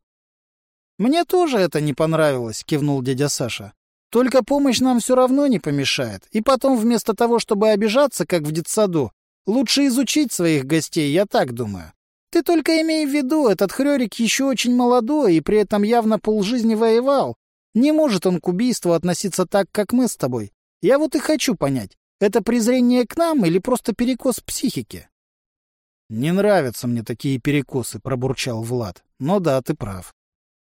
S2: «Мне тоже это не понравилось», — кивнул дядя Саша. «Только помощь нам все равно не помешает. И потом, вместо того, чтобы обижаться, как в детсаду, лучше изучить своих гостей, я так думаю. Ты только имей в виду, этот Хрёрик еще очень молодой и при этом явно полжизни воевал. Не может он к убийству относиться так, как мы с тобой. Я вот и хочу понять, это презрение к нам или просто перекос психики?» «Не нравятся мне такие перекосы», — пробурчал Влад. «Но да, ты прав.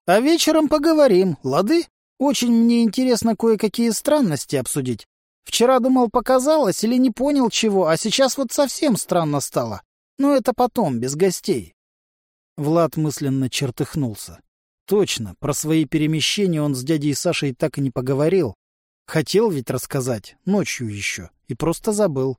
S2: А вечером поговорим, лады? Очень мне интересно кое-какие странности обсудить. Вчера думал, показалось или не понял чего, а сейчас вот совсем странно стало. Но это потом, без гостей. Влад мысленно чертыхнулся. Точно, про свои перемещения он с дядей Сашей так и не поговорил. Хотел ведь рассказать, ночью еще, и просто забыл.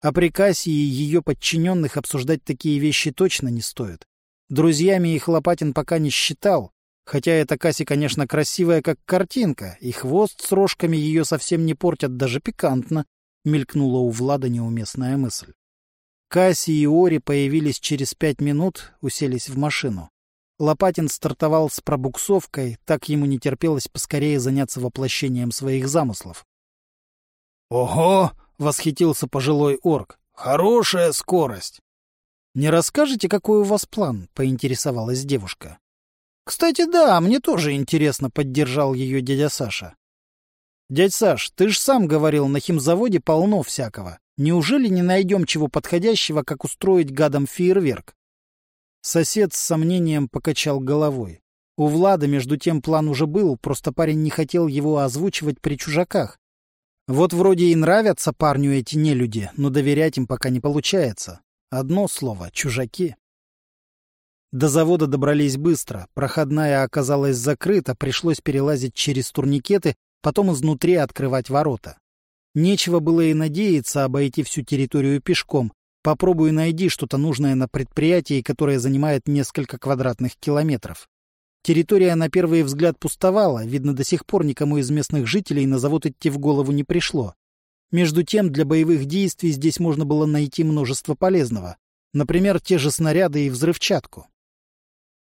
S2: О приказе и ее подчиненных обсуждать такие вещи точно не стоит. Друзьями их Лопатин пока не считал, Хотя эта Касси, конечно, красивая, как картинка, и хвост с рожками ее совсем не портят, даже пикантно, — мелькнула у Влада неуместная мысль. Касси и Ори появились через пять минут, уселись в машину. Лопатин стартовал с пробуксовкой, так ему не терпелось поскорее заняться воплощением своих замыслов. «Ого!» — восхитился пожилой орк. «Хорошая скорость!» «Не расскажете, какой у вас план?» — поинтересовалась девушка. «Кстати, да, мне тоже интересно», — поддержал ее дядя Саша. «Дядь Саш, ты ж сам говорил, на химзаводе полно всякого. Неужели не найдем чего подходящего, как устроить гадам фейерверк?» Сосед с сомнением покачал головой. У Влада, между тем, план уже был, просто парень не хотел его озвучивать при чужаках. Вот вроде и нравятся парню эти нелюди, но доверять им пока не получается. Одно слово — чужаки. До завода добрались быстро, проходная оказалась закрыта, пришлось перелазить через турникеты, потом изнутри открывать ворота. Нечего было и надеяться обойти всю территорию пешком. Попробуй найди что-то нужное на предприятии, которое занимает несколько квадратных километров. Территория на первый взгляд пустовала, видно, до сих пор никому из местных жителей на завод идти в голову не пришло. Между тем, для боевых действий здесь можно было найти множество полезного. Например, те же снаряды и взрывчатку.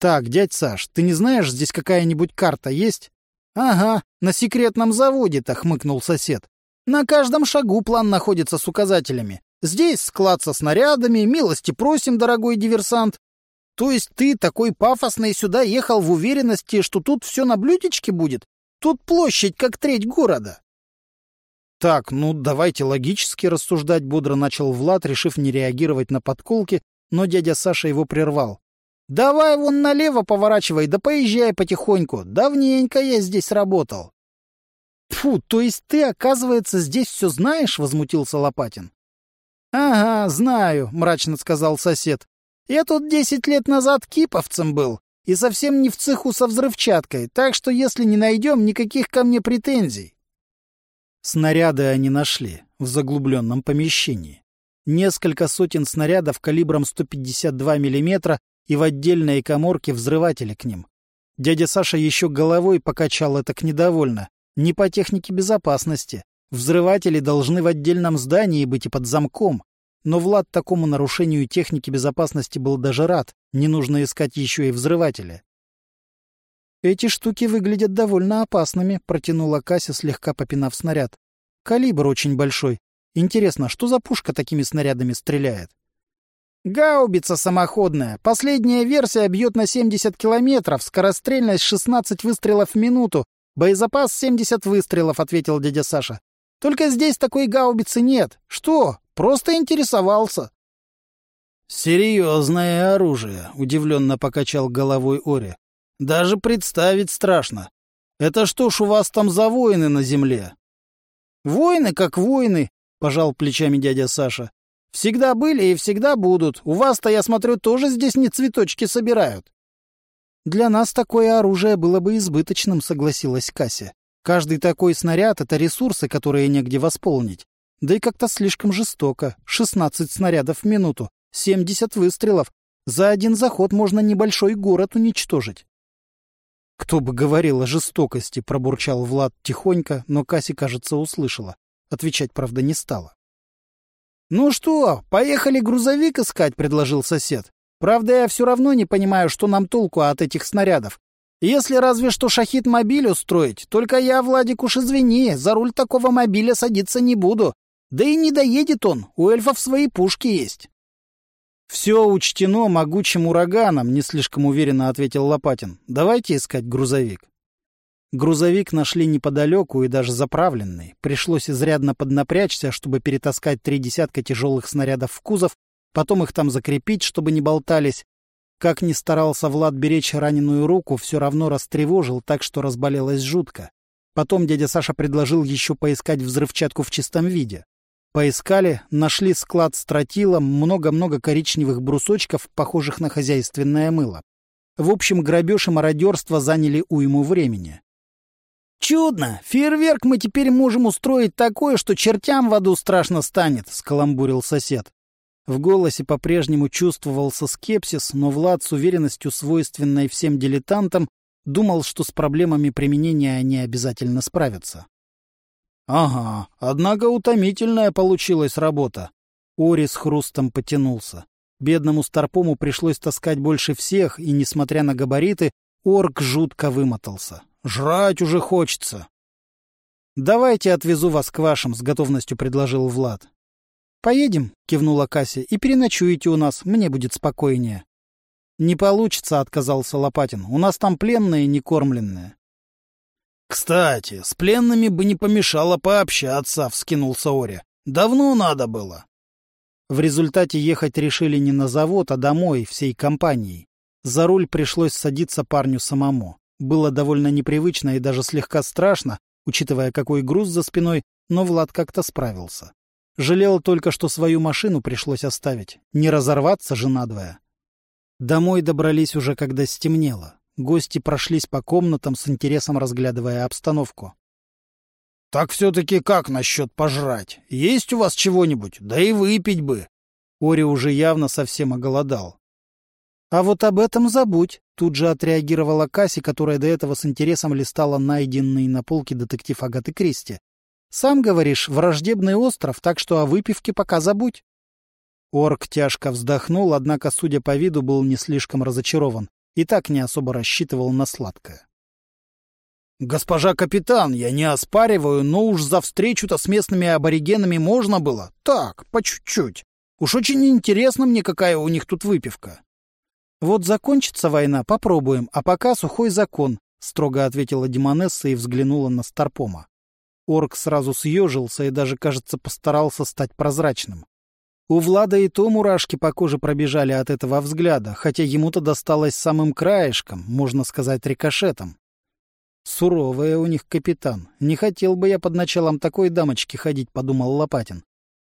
S2: «Так, дядь Саш, ты не знаешь, здесь какая-нибудь карта есть?» «Ага, на секретном заводе-то», — хмыкнул сосед. «На каждом шагу план находится с указателями. Здесь склад со снарядами, милости просим, дорогой диверсант. То есть ты такой пафосный сюда ехал в уверенности, что тут все на блюдечке будет? Тут площадь как треть города. Так, ну давайте логически рассуждать, бодро начал Влад, решив не реагировать на подколки, но дядя Саша его прервал. Давай вон налево поворачивай, да поезжай потихоньку. Давненько я здесь работал. Фу, то есть ты, оказывается, здесь все знаешь? возмутился Лопатин. Ага, знаю, мрачно сказал сосед. Я тут десять лет назад киповцем был, и совсем не в цеху со взрывчаткой, так что если не найдем, никаких ко мне претензий. Снаряды они нашли в заглубленном помещении. Несколько сотен снарядов калибром 152 мм и в отдельной коморке взрыватели к ним. Дядя Саша еще головой покачал это к недовольно. Не по технике безопасности. Взрыватели должны в отдельном здании быть и под замком. Но Влад такому нарушению техники безопасности был даже рад. Не нужно искать еще и взрывателя. «Эти штуки выглядят довольно опасными», — протянула Кася, слегка попинав снаряд. «Калибр очень большой. Интересно, что за пушка такими снарядами стреляет?» «Гаубица самоходная. Последняя версия бьет на 70 километров, скорострельность 16 выстрелов в минуту, боезапас 70 выстрелов», — ответил дядя Саша. «Только здесь такой гаубицы нет. Что? Просто интересовался».
S1: «Серьезное оружие», — удивленно покачал головой Ори. Даже представить страшно. Это что ж у вас там за воины на земле?
S2: Воины как воины, пожал плечами дядя Саша. Всегда были и всегда будут. У вас-то, я смотрю, тоже здесь не цветочки собирают. Для нас такое оружие было бы избыточным, согласилась Кася. Каждый такой снаряд — это ресурсы, которые негде восполнить. Да и как-то слишком жестоко. Шестнадцать снарядов в минуту, семьдесят выстрелов. За один заход можно небольшой город уничтожить. «Кто бы говорил о жестокости!» — пробурчал Влад тихонько, но Касси, кажется, услышала. Отвечать, правда, не стала. «Ну что, поехали грузовик искать?» — предложил сосед. «Правда, я все равно не понимаю, что нам толку от этих снарядов. Если разве что шахид-мобиль устроить, только я, Владик, уж извини, за руль такого мобиля садиться не буду. Да и не доедет он, у эльфов свои пушки есть». «Все учтено могучим ураганом», — не слишком уверенно ответил Лопатин. «Давайте искать грузовик». Грузовик нашли неподалеку и даже заправленный. Пришлось изрядно поднапрячься, чтобы перетаскать три десятка тяжелых снарядов в кузов, потом их там закрепить, чтобы не болтались. Как ни старался Влад беречь раненую руку, все равно растревожил так, что разболелась жутко. Потом дядя Саша предложил еще поискать взрывчатку в чистом виде. Поискали, нашли склад с тротилом, много-много коричневых брусочков, похожих на хозяйственное мыло. В общем, грабеж и мародерство заняли уйму времени. «Чудно! Фейерверк мы теперь можем устроить такое, что чертям в аду страшно станет», — скаламбурил сосед. В голосе по-прежнему чувствовался скепсис, но Влад с уверенностью, свойственной всем дилетантам, думал, что с проблемами применения они обязательно справятся. Ага, однако утомительная получилась работа. Ори с хрустом потянулся. Бедному Старпому пришлось таскать больше всех, и, несмотря на габариты, орк жутко вымотался. Жрать уже хочется. «Давайте отвезу вас к вашим», — с готовностью предложил Влад. «Поедем», — кивнула Кася, — «и переночуете у нас, мне будет спокойнее». «Не получится», — отказался Лопатин. «У нас там пленные некормленные».
S1: «Кстати, с пленными бы не помешало пообщаться», — вскинулся Ори. «Давно надо было».
S2: В результате ехать решили не на завод, а домой, всей компанией. За руль пришлось садиться парню самому. Было довольно непривычно и даже слегка страшно, учитывая, какой груз за спиной, но Влад как-то справился. Жалел только, что свою машину пришлось оставить. Не разорваться же надвое. Домой добрались уже, когда стемнело. Гости прошлись по комнатам с интересом разглядывая обстановку.
S1: — Так все-таки как насчет пожрать? Есть у вас чего-нибудь? Да и выпить бы.
S2: Ори уже явно совсем оголодал. — А вот об этом забудь, — тут же отреагировала Касси, которая до этого с интересом листала найденный на полке детектив Агаты Кристи. — Сам говоришь, враждебный остров, так что о выпивке пока забудь. Орк тяжко вздохнул, однако, судя по виду, был не слишком разочарован и так не особо рассчитывал на сладкое.
S1: «Госпожа капитан, я не оспариваю, но уж за встречу-то с местными аборигенами можно было. Так, по чуть-чуть. Уж очень интересно мне, какая у них тут выпивка».
S2: «Вот закончится война, попробуем, а пока сухой закон», — строго ответила Демонесса и взглянула на Старпома. Орк сразу съежился и даже, кажется, постарался стать прозрачным. У Влада и то мурашки по коже пробежали от этого взгляда, хотя ему-то досталось самым краешком, можно сказать, рикошетом. Суровая у них капитан. Не хотел бы я под началом такой дамочки ходить, подумал Лопатин.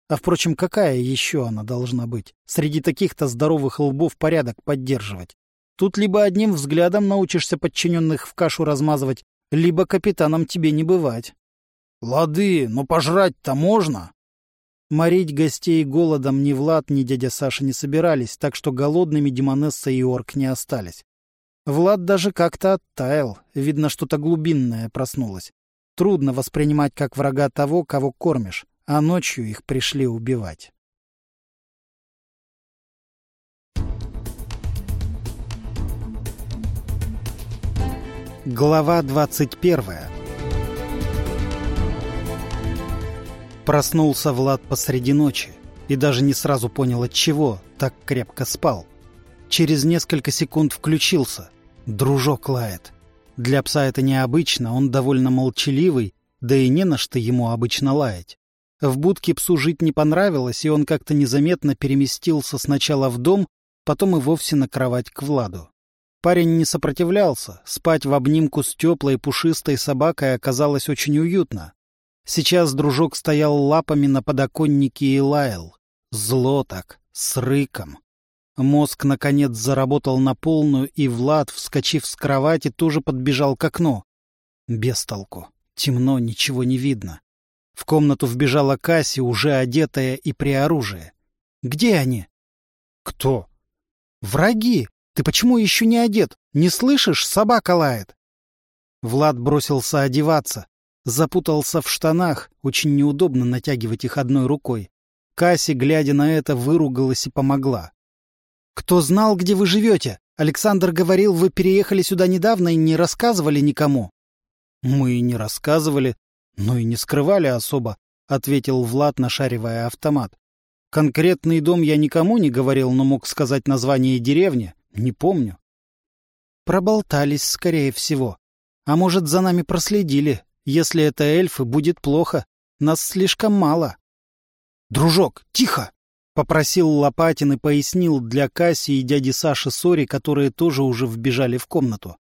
S2: А впрочем, какая еще она должна быть? Среди таких-то здоровых лбов порядок поддерживать. Тут либо одним взглядом научишься подчиненных в кашу размазывать, либо капитаном тебе не бывать.
S1: — Лады, но пожрать-то можно?
S2: Морить гостей голодом ни Влад, ни дядя Саша не собирались, так что голодными Демонесса и Орк не остались. Влад даже как-то оттаял, видно, что-то глубинное проснулось. Трудно воспринимать как врага того, кого кормишь, а ночью их пришли убивать. Глава двадцать первая Проснулся Влад посреди ночи и даже не сразу понял от чего, так крепко спал. Через несколько секунд включился. Дружок лает. Для пса это необычно, он довольно молчаливый, да и не на что ему обычно лаять. В будке псу жить не понравилось, и он как-то незаметно переместился сначала в дом, потом и вовсе на кровать к Владу. Парень не сопротивлялся, спать в обнимку с теплой пушистой собакой оказалось очень уютно. Сейчас дружок стоял лапами на подоконнике и лаял. Зло так, с рыком. Мозг, наконец, заработал на полную, и Влад, вскочив с кровати, тоже подбежал к окну. Без толку. Темно, ничего не видно. В комнату вбежала Касси, уже одетая и при оружии. «Где они?»
S1: «Кто?»
S2: «Враги! Ты почему еще не одет? Не слышишь? Собака лает!» Влад бросился одеваться. Запутался в штанах, очень неудобно натягивать их одной рукой. Касси, глядя на это, выругалась и помогла. «Кто знал, где вы живете? Александр говорил, вы переехали сюда недавно и не рассказывали никому». «Мы и не рассказывали, но и не скрывали особо», — ответил Влад, нашаривая автомат. «Конкретный дом я никому не говорил, но мог сказать название деревни. Не помню». «Проболтались, скорее всего. А может, за нами проследили, если это эльфы, будет плохо. Нас слишком мало. «Дружок, тихо!» — попросил Лопатин и пояснил для Касси и дяди Саши Сори, которые тоже уже вбежали в комнату.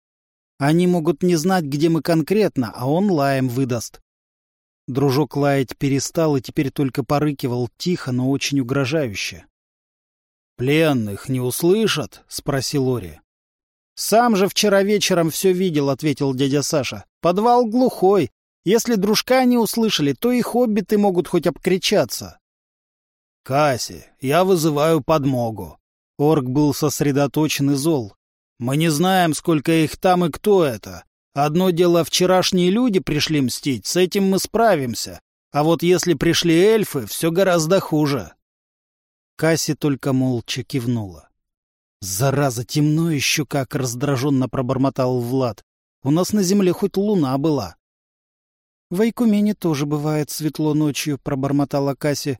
S2: «Они могут не знать, где мы конкретно, а он лаем выдаст». Дружок лаять перестал и теперь только порыкивал тихо, но очень угрожающе.
S1: «Пленных не услышат?» — спросил Ори.
S2: «Сам же вчера вечером все видел», — ответил дядя Саша. «Подвал глухой. Если дружка не услышали, то и хоббиты могут хоть обкричаться».
S1: «Касси, я вызываю подмогу».
S2: Орк был сосредоточен и зол.
S1: «Мы не знаем, сколько их там и кто это. Одно дело, вчерашние люди пришли мстить, с этим мы справимся. А вот если пришли эльфы, все гораздо хуже».
S2: Касси только молча кивнула. «Зараза, темно еще как!» — раздраженно пробормотал Влад. «У нас на земле хоть луна была». «В Айкумене тоже бывает светло ночью», — пробормотала Касси.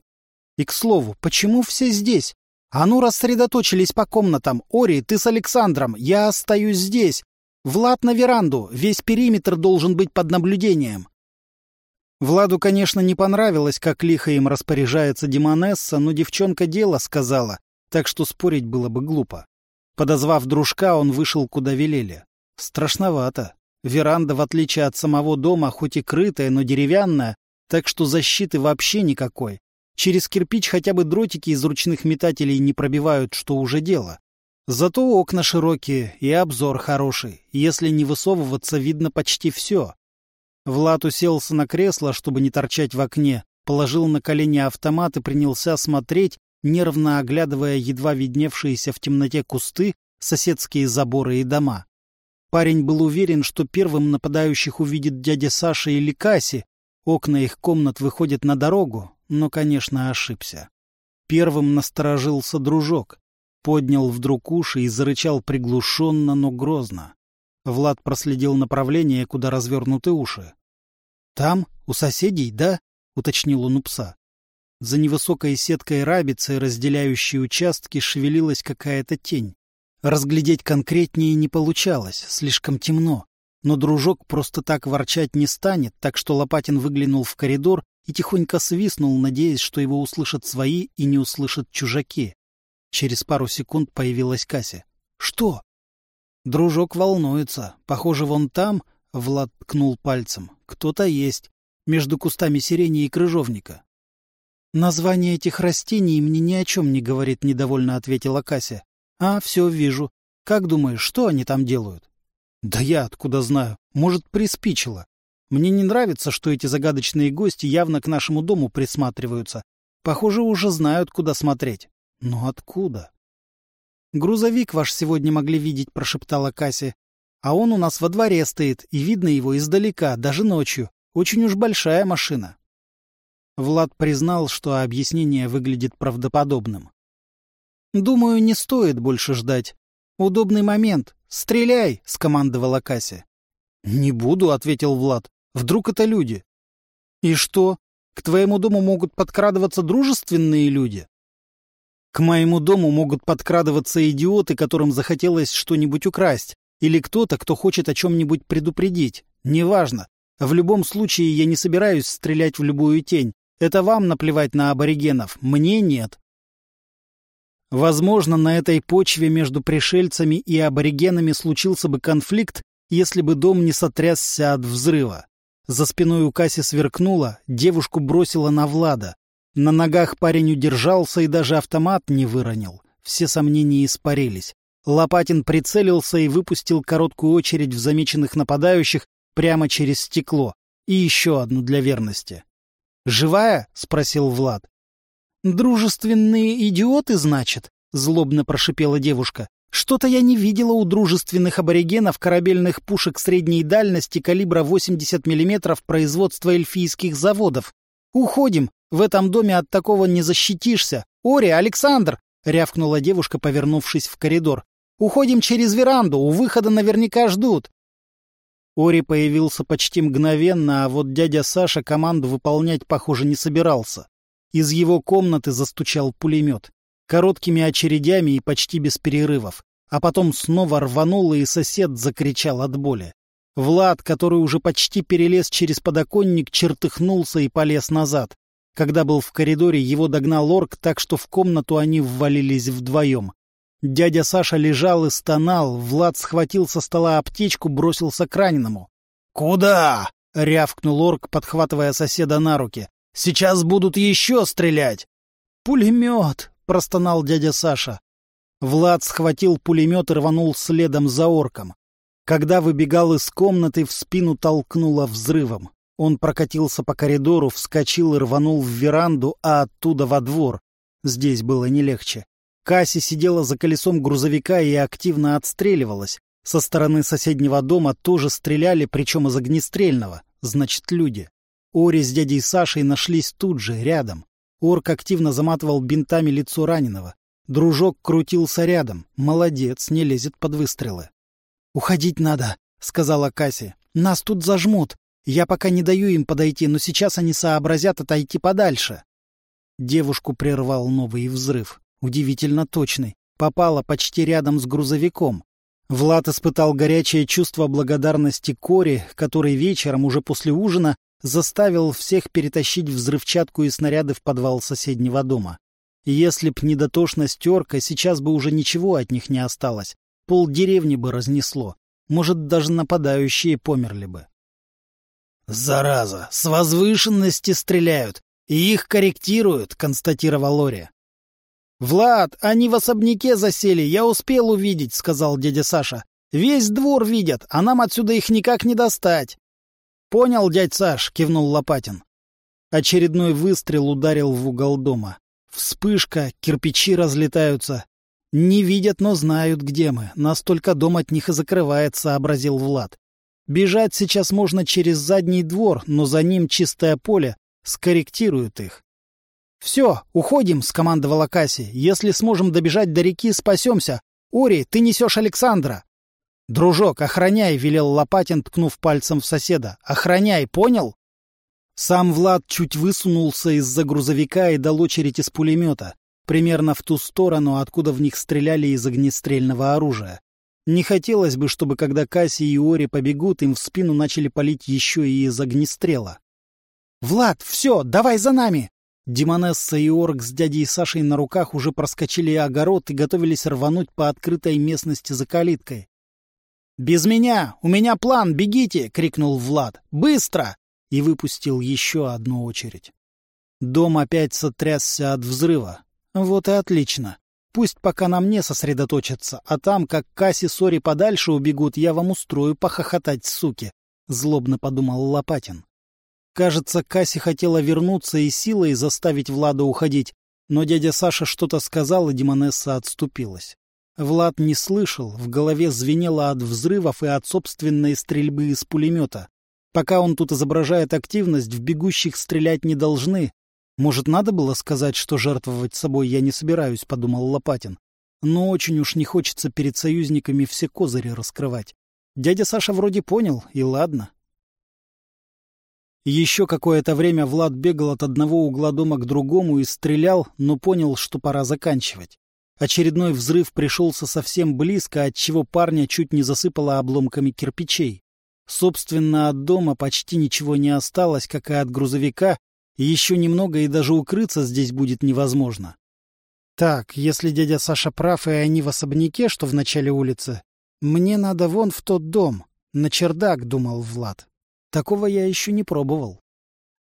S2: «И, к слову, почему все здесь? А ну, рассредоточились по комнатам. Ори, ты с Александром, я остаюсь здесь. Влад на веранду, весь периметр должен быть под наблюдением». Владу, конечно, не понравилось, как лихо им распоряжается Демонесса, но девчонка дело сказала, так что спорить было бы глупо. Подозвав дружка, он вышел, куда велели. Страшновато. Веранда, в отличие от самого дома, хоть и крытая, но деревянная, так что защиты вообще никакой. Через кирпич хотя бы дротики из ручных метателей не пробивают, что уже дело. Зато окна широкие и обзор хороший. Если не высовываться, видно почти все. Влад уселся на кресло, чтобы не торчать в окне, положил на колени автомат и принялся смотреть, нервно оглядывая едва видневшиеся в темноте кусты, соседские заборы и дома. Парень был уверен, что первым нападающих увидит дядя Саша или Касси. Окна их комнат выходят на дорогу, но, конечно, ошибся. Первым насторожился дружок. Поднял вдруг уши и зарычал приглушенно, но грозно. Влад проследил направление, куда развернуты уши. «Там, у соседей, да?» — уточнил он у пса. За невысокой сеткой рабицы, разделяющей участки, шевелилась какая-то тень. Разглядеть конкретнее не получалось, слишком темно. Но дружок просто так ворчать не станет, так что Лопатин выглянул в коридор и тихонько свистнул, надеясь, что его услышат свои и не услышат чужаки. Через пару секунд появилась Кася. «Что?» Дружок волнуется. Похоже, вон там, — Влад ткнул пальцем, — кто-то есть, между кустами сирени и крыжовника. «Название этих растений мне ни о чем не говорит», — недовольно ответила Кася. «А, все, вижу. Как думаешь, что они там делают?» «Да я откуда знаю. Может, приспичило. Мне не нравится, что эти загадочные гости явно к нашему дому присматриваются. Похоже, уже знают, куда смотреть. Но откуда?» «Грузовик ваш сегодня могли видеть», — прошептала Кася. «А он у нас во дворе стоит, и видно его издалека, даже ночью. Очень уж большая машина». Влад признал, что объяснение выглядит правдоподобным. «Думаю, не стоит больше ждать. Удобный момент. Стреляй!» — скомандовала Кася. «Не буду», — ответил Влад. «Вдруг это люди?» «И что? К твоему дому могут подкрадываться дружественные люди?» «К моему дому могут подкрадываться идиоты, которым захотелось что-нибудь украсть, или кто-то, кто хочет о чем-нибудь предупредить. Неважно. В любом случае я не собираюсь стрелять в любую тень. Это вам наплевать на аборигенов, мне нет. Возможно, на этой почве между пришельцами и аборигенами случился бы конфликт, если бы дом не сотрясся от взрыва. За спиной у Касси сверкнуло, девушку бросила на Влада. На ногах парень удержался и даже автомат не выронил. Все сомнения испарились. Лопатин прицелился и выпустил короткую очередь в замеченных нападающих прямо через стекло. И еще одну для верности. «Живая?» — спросил Влад. «Дружественные идиоты, значит?» — злобно прошипела девушка. «Что-то я не видела у дружественных аборигенов корабельных пушек средней дальности калибра 80 мм производства эльфийских заводов. Уходим! В этом доме от такого не защитишься! Ори, Александр!» — рявкнула девушка, повернувшись в коридор. «Уходим через веранду, у выхода наверняка ждут!» Ори появился почти мгновенно, а вот дядя Саша команду выполнять, похоже, не собирался. Из его комнаты застучал пулемет. Короткими очередями и почти без перерывов. А потом снова рванул, и сосед закричал от боли. Влад, который уже почти перелез через подоконник, чертыхнулся и полез назад. Когда был в коридоре, его догнал орк, так что в комнату они ввалились вдвоем. Дядя Саша лежал и стонал, Влад схватил со стола аптечку, бросился к раненому. «Куда?» — рявкнул орк, подхватывая соседа на руки. «Сейчас будут еще стрелять!» «Пулемет!» — простонал дядя Саша. Влад схватил пулемет и рванул следом за орком. Когда выбегал из комнаты, в спину толкнуло взрывом. Он прокатился по коридору, вскочил и рванул в веранду, а оттуда во двор. Здесь было не легче. Касси сидела за колесом грузовика и активно отстреливалась. Со стороны соседнего дома тоже стреляли, причем из огнестрельного. Значит, люди. Ори с дядей Сашей нашлись тут же, рядом. Орк активно заматывал бинтами лицо раненого. Дружок крутился рядом. Молодец, не лезет под выстрелы. «Уходить надо», — сказала Касси. «Нас тут зажмут. Я пока не даю им подойти, но сейчас они сообразят отойти подальше». Девушку прервал новый взрыв удивительно точный, попала почти рядом с грузовиком. Влад испытал горячее чувство благодарности Коре, который вечером, уже после ужина, заставил всех перетащить взрывчатку и снаряды в подвал соседнего дома. Если б не дотошность терка, сейчас бы уже ничего от них не осталось. Пол деревни бы разнесло. Может, даже нападающие померли бы. «Зараза! С возвышенности стреляют! И их корректируют!» — констатировал Ори.
S1: «Влад, они в особняке засели, я успел увидеть», — сказал дядя Саша. «Весь двор видят, а нам отсюда их никак не достать». «Понял, дядь Саш», — кивнул Лопатин. Очередной выстрел ударил в угол дома. Вспышка, кирпичи разлетаются. «Не видят, но знают, где мы. Настолько дом от них и закрывается», — сообразил Влад. «Бежать сейчас можно через задний двор, но за ним чистое поле. Скорректируют их». «Все, уходим», — скомандовала Касси. «Если сможем добежать до реки, спасемся. Ори, ты несешь Александра». «Дружок, охраняй», — велел Лопатин, ткнув пальцем в соседа. «Охраняй, понял?» Сам Влад чуть высунулся из-за грузовика и дал очередь из пулемета примерно в ту сторону, откуда в них стреляли из огнестрельного оружия. Не хотелось бы, чтобы когда Касси и Ори побегут, им в спину начали палить еще и из огнестрела. «Влад, все, давай за нами!» Демонесса и Орк с дядей Сашей на руках уже проскочили огород и готовились рвануть по открытой местности за калиткой. «Без меня! У меня план! Бегите!» — крикнул Влад. «Быстро!» и выпустил еще одну очередь. Дом опять сотрясся от взрыва. Вот и отлично. Пусть пока на мне сосредоточатся, а там, как Касси Сори подальше убегут, я вам устрою похохотать, суки, — злобно подумал Лопатин. Кажется, Касси хотела вернуться и силой заставить Влада уходить, но дядя Саша что-то сказал, и Демонесса отступилась. Влад не слышал, в голове звенело от взрывов и от собственной стрельбы из пулемета. Пока он тут изображает активность, в бегущих стрелять не должны, может, надо было сказать, что жертвовать собой я не собираюсь, подумал Лопатин. Но очень уж не хочется перед союзниками все козыри раскрывать. Дядя Саша вроде понял, и ладно. Еще какое-то время Влад бегал от одного угла дома к другому и стрелял, но понял, что пора заканчивать. Очередной взрыв пришелся совсем близко, отчего парня чуть не засыпало обломками кирпичей. Собственно, от дома почти ничего не осталось, как и от грузовика, еще немного, и даже укрыться здесь будет невозможно. Так, если дядя Саша прав, и они в особняке, что в начале улицы, мне надо вон в тот дом, на чердак, думал Влад. Такого я еще не пробовал.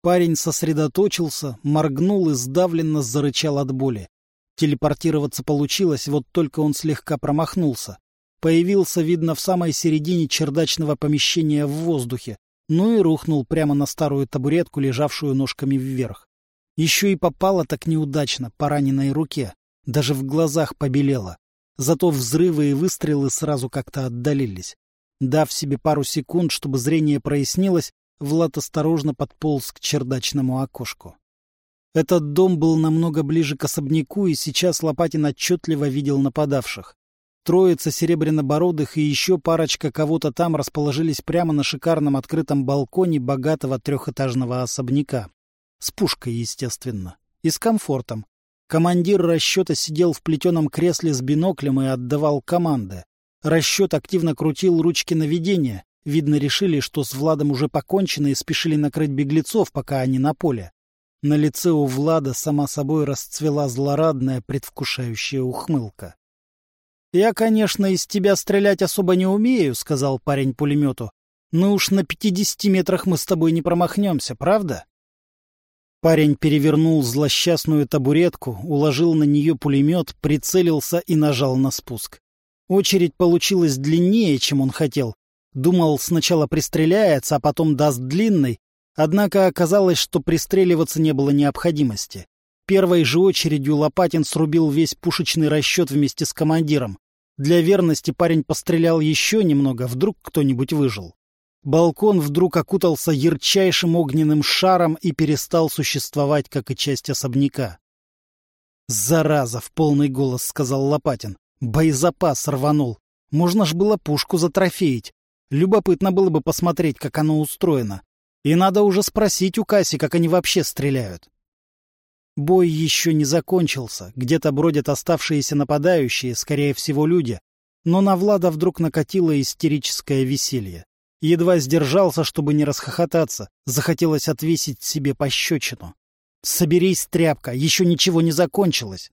S1: Парень сосредоточился, моргнул и сдавленно зарычал от боли. Телепортироваться получилось, вот только он слегка промахнулся. Появился, видно, в самой середине чердачного помещения в воздухе, ну и рухнул прямо на старую табуретку, лежавшую ножками вверх. Еще и попало так неудачно по раненой руке, даже в глазах побелело. Зато взрывы и выстрелы сразу как-то отдалились. Дав себе пару секунд, чтобы зрение прояснилось, Влад осторожно подполз к чердачному окошку. Этот дом был намного ближе к особняку, и сейчас Лопатин отчетливо видел нападавших. Троица серебрянобородых и еще парочка кого-то там расположились прямо на шикарном открытом балконе богатого трехэтажного особняка. С пушкой, естественно. И с комфортом. Командир расчета сидел в плетеном кресле с биноклем и отдавал команды. Расчет активно крутил ручки наведения. Видно, решили, что с Владом уже покончено и спешили накрыть беглецов, пока они на поле. На лице у Влада сама собой расцвела злорадная, предвкушающая ухмылка. «Я, конечно, из тебя стрелять особо не умею», — сказал парень пулемету. «Но уж на пятидесяти метрах мы с тобой не промахнемся, правда?» Парень перевернул злосчастную табуретку, уложил на нее пулемет, прицелился и нажал на спуск. Очередь получилась длиннее, чем он хотел. Думал, сначала пристреляется, а потом даст длинный, однако оказалось, что пристреливаться не было необходимости. Первой же очередью Лопатин срубил весь пушечный расчет вместе с командиром. Для верности парень пострелял еще немного, вдруг кто-нибудь выжил. Балкон вдруг окутался ярчайшим огненным шаром и перестал существовать, как и часть особняка. «Зараза!» — в полный голос сказал Лопатин. «Боезапас рванул. Можно ж было пушку затрофеить. Любопытно было бы посмотреть, как оно устроено. И надо уже спросить у Касси, как они вообще стреляют». Бой еще не закончился, где-то бродят оставшиеся нападающие, скорее всего, люди. Но на Влада вдруг накатило истерическое веселье. Едва сдержался, чтобы не расхохотаться, захотелось отвесить себе пощечину. «Соберись, тряпка, еще ничего не закончилось!»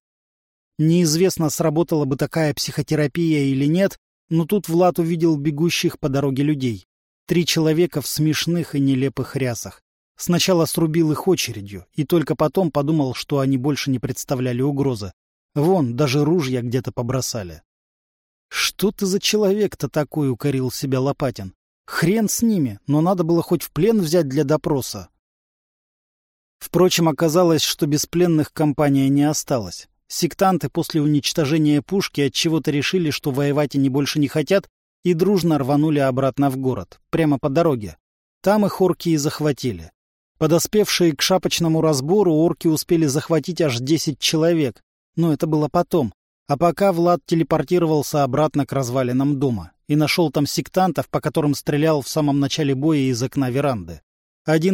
S1: Неизвестно, сработала бы такая психотерапия или нет, но тут Влад увидел бегущих по дороге людей. Три человека в смешных и нелепых рясах. Сначала срубил их очередью, и только потом подумал, что они больше не представляли угрозы.
S2: Вон, даже ружья где-то побросали. «Что ты за человек-то такой?» — укорил себя Лопатин. «Хрен с ними, но надо было хоть в плен взять для допроса». Впрочем, оказалось, что без пленных компания не осталась. Сектанты после уничтожения пушки от чего то решили, что воевать они больше не хотят, и дружно рванули обратно в город, прямо по дороге. Там их орки и захватили. Подоспевшие к шапочному разбору орки успели захватить аж 10 человек, но это было потом. А пока Влад телепортировался обратно к развалинам дома и нашел там сектантов, по которым стрелял в самом начале боя из окна веранды. Один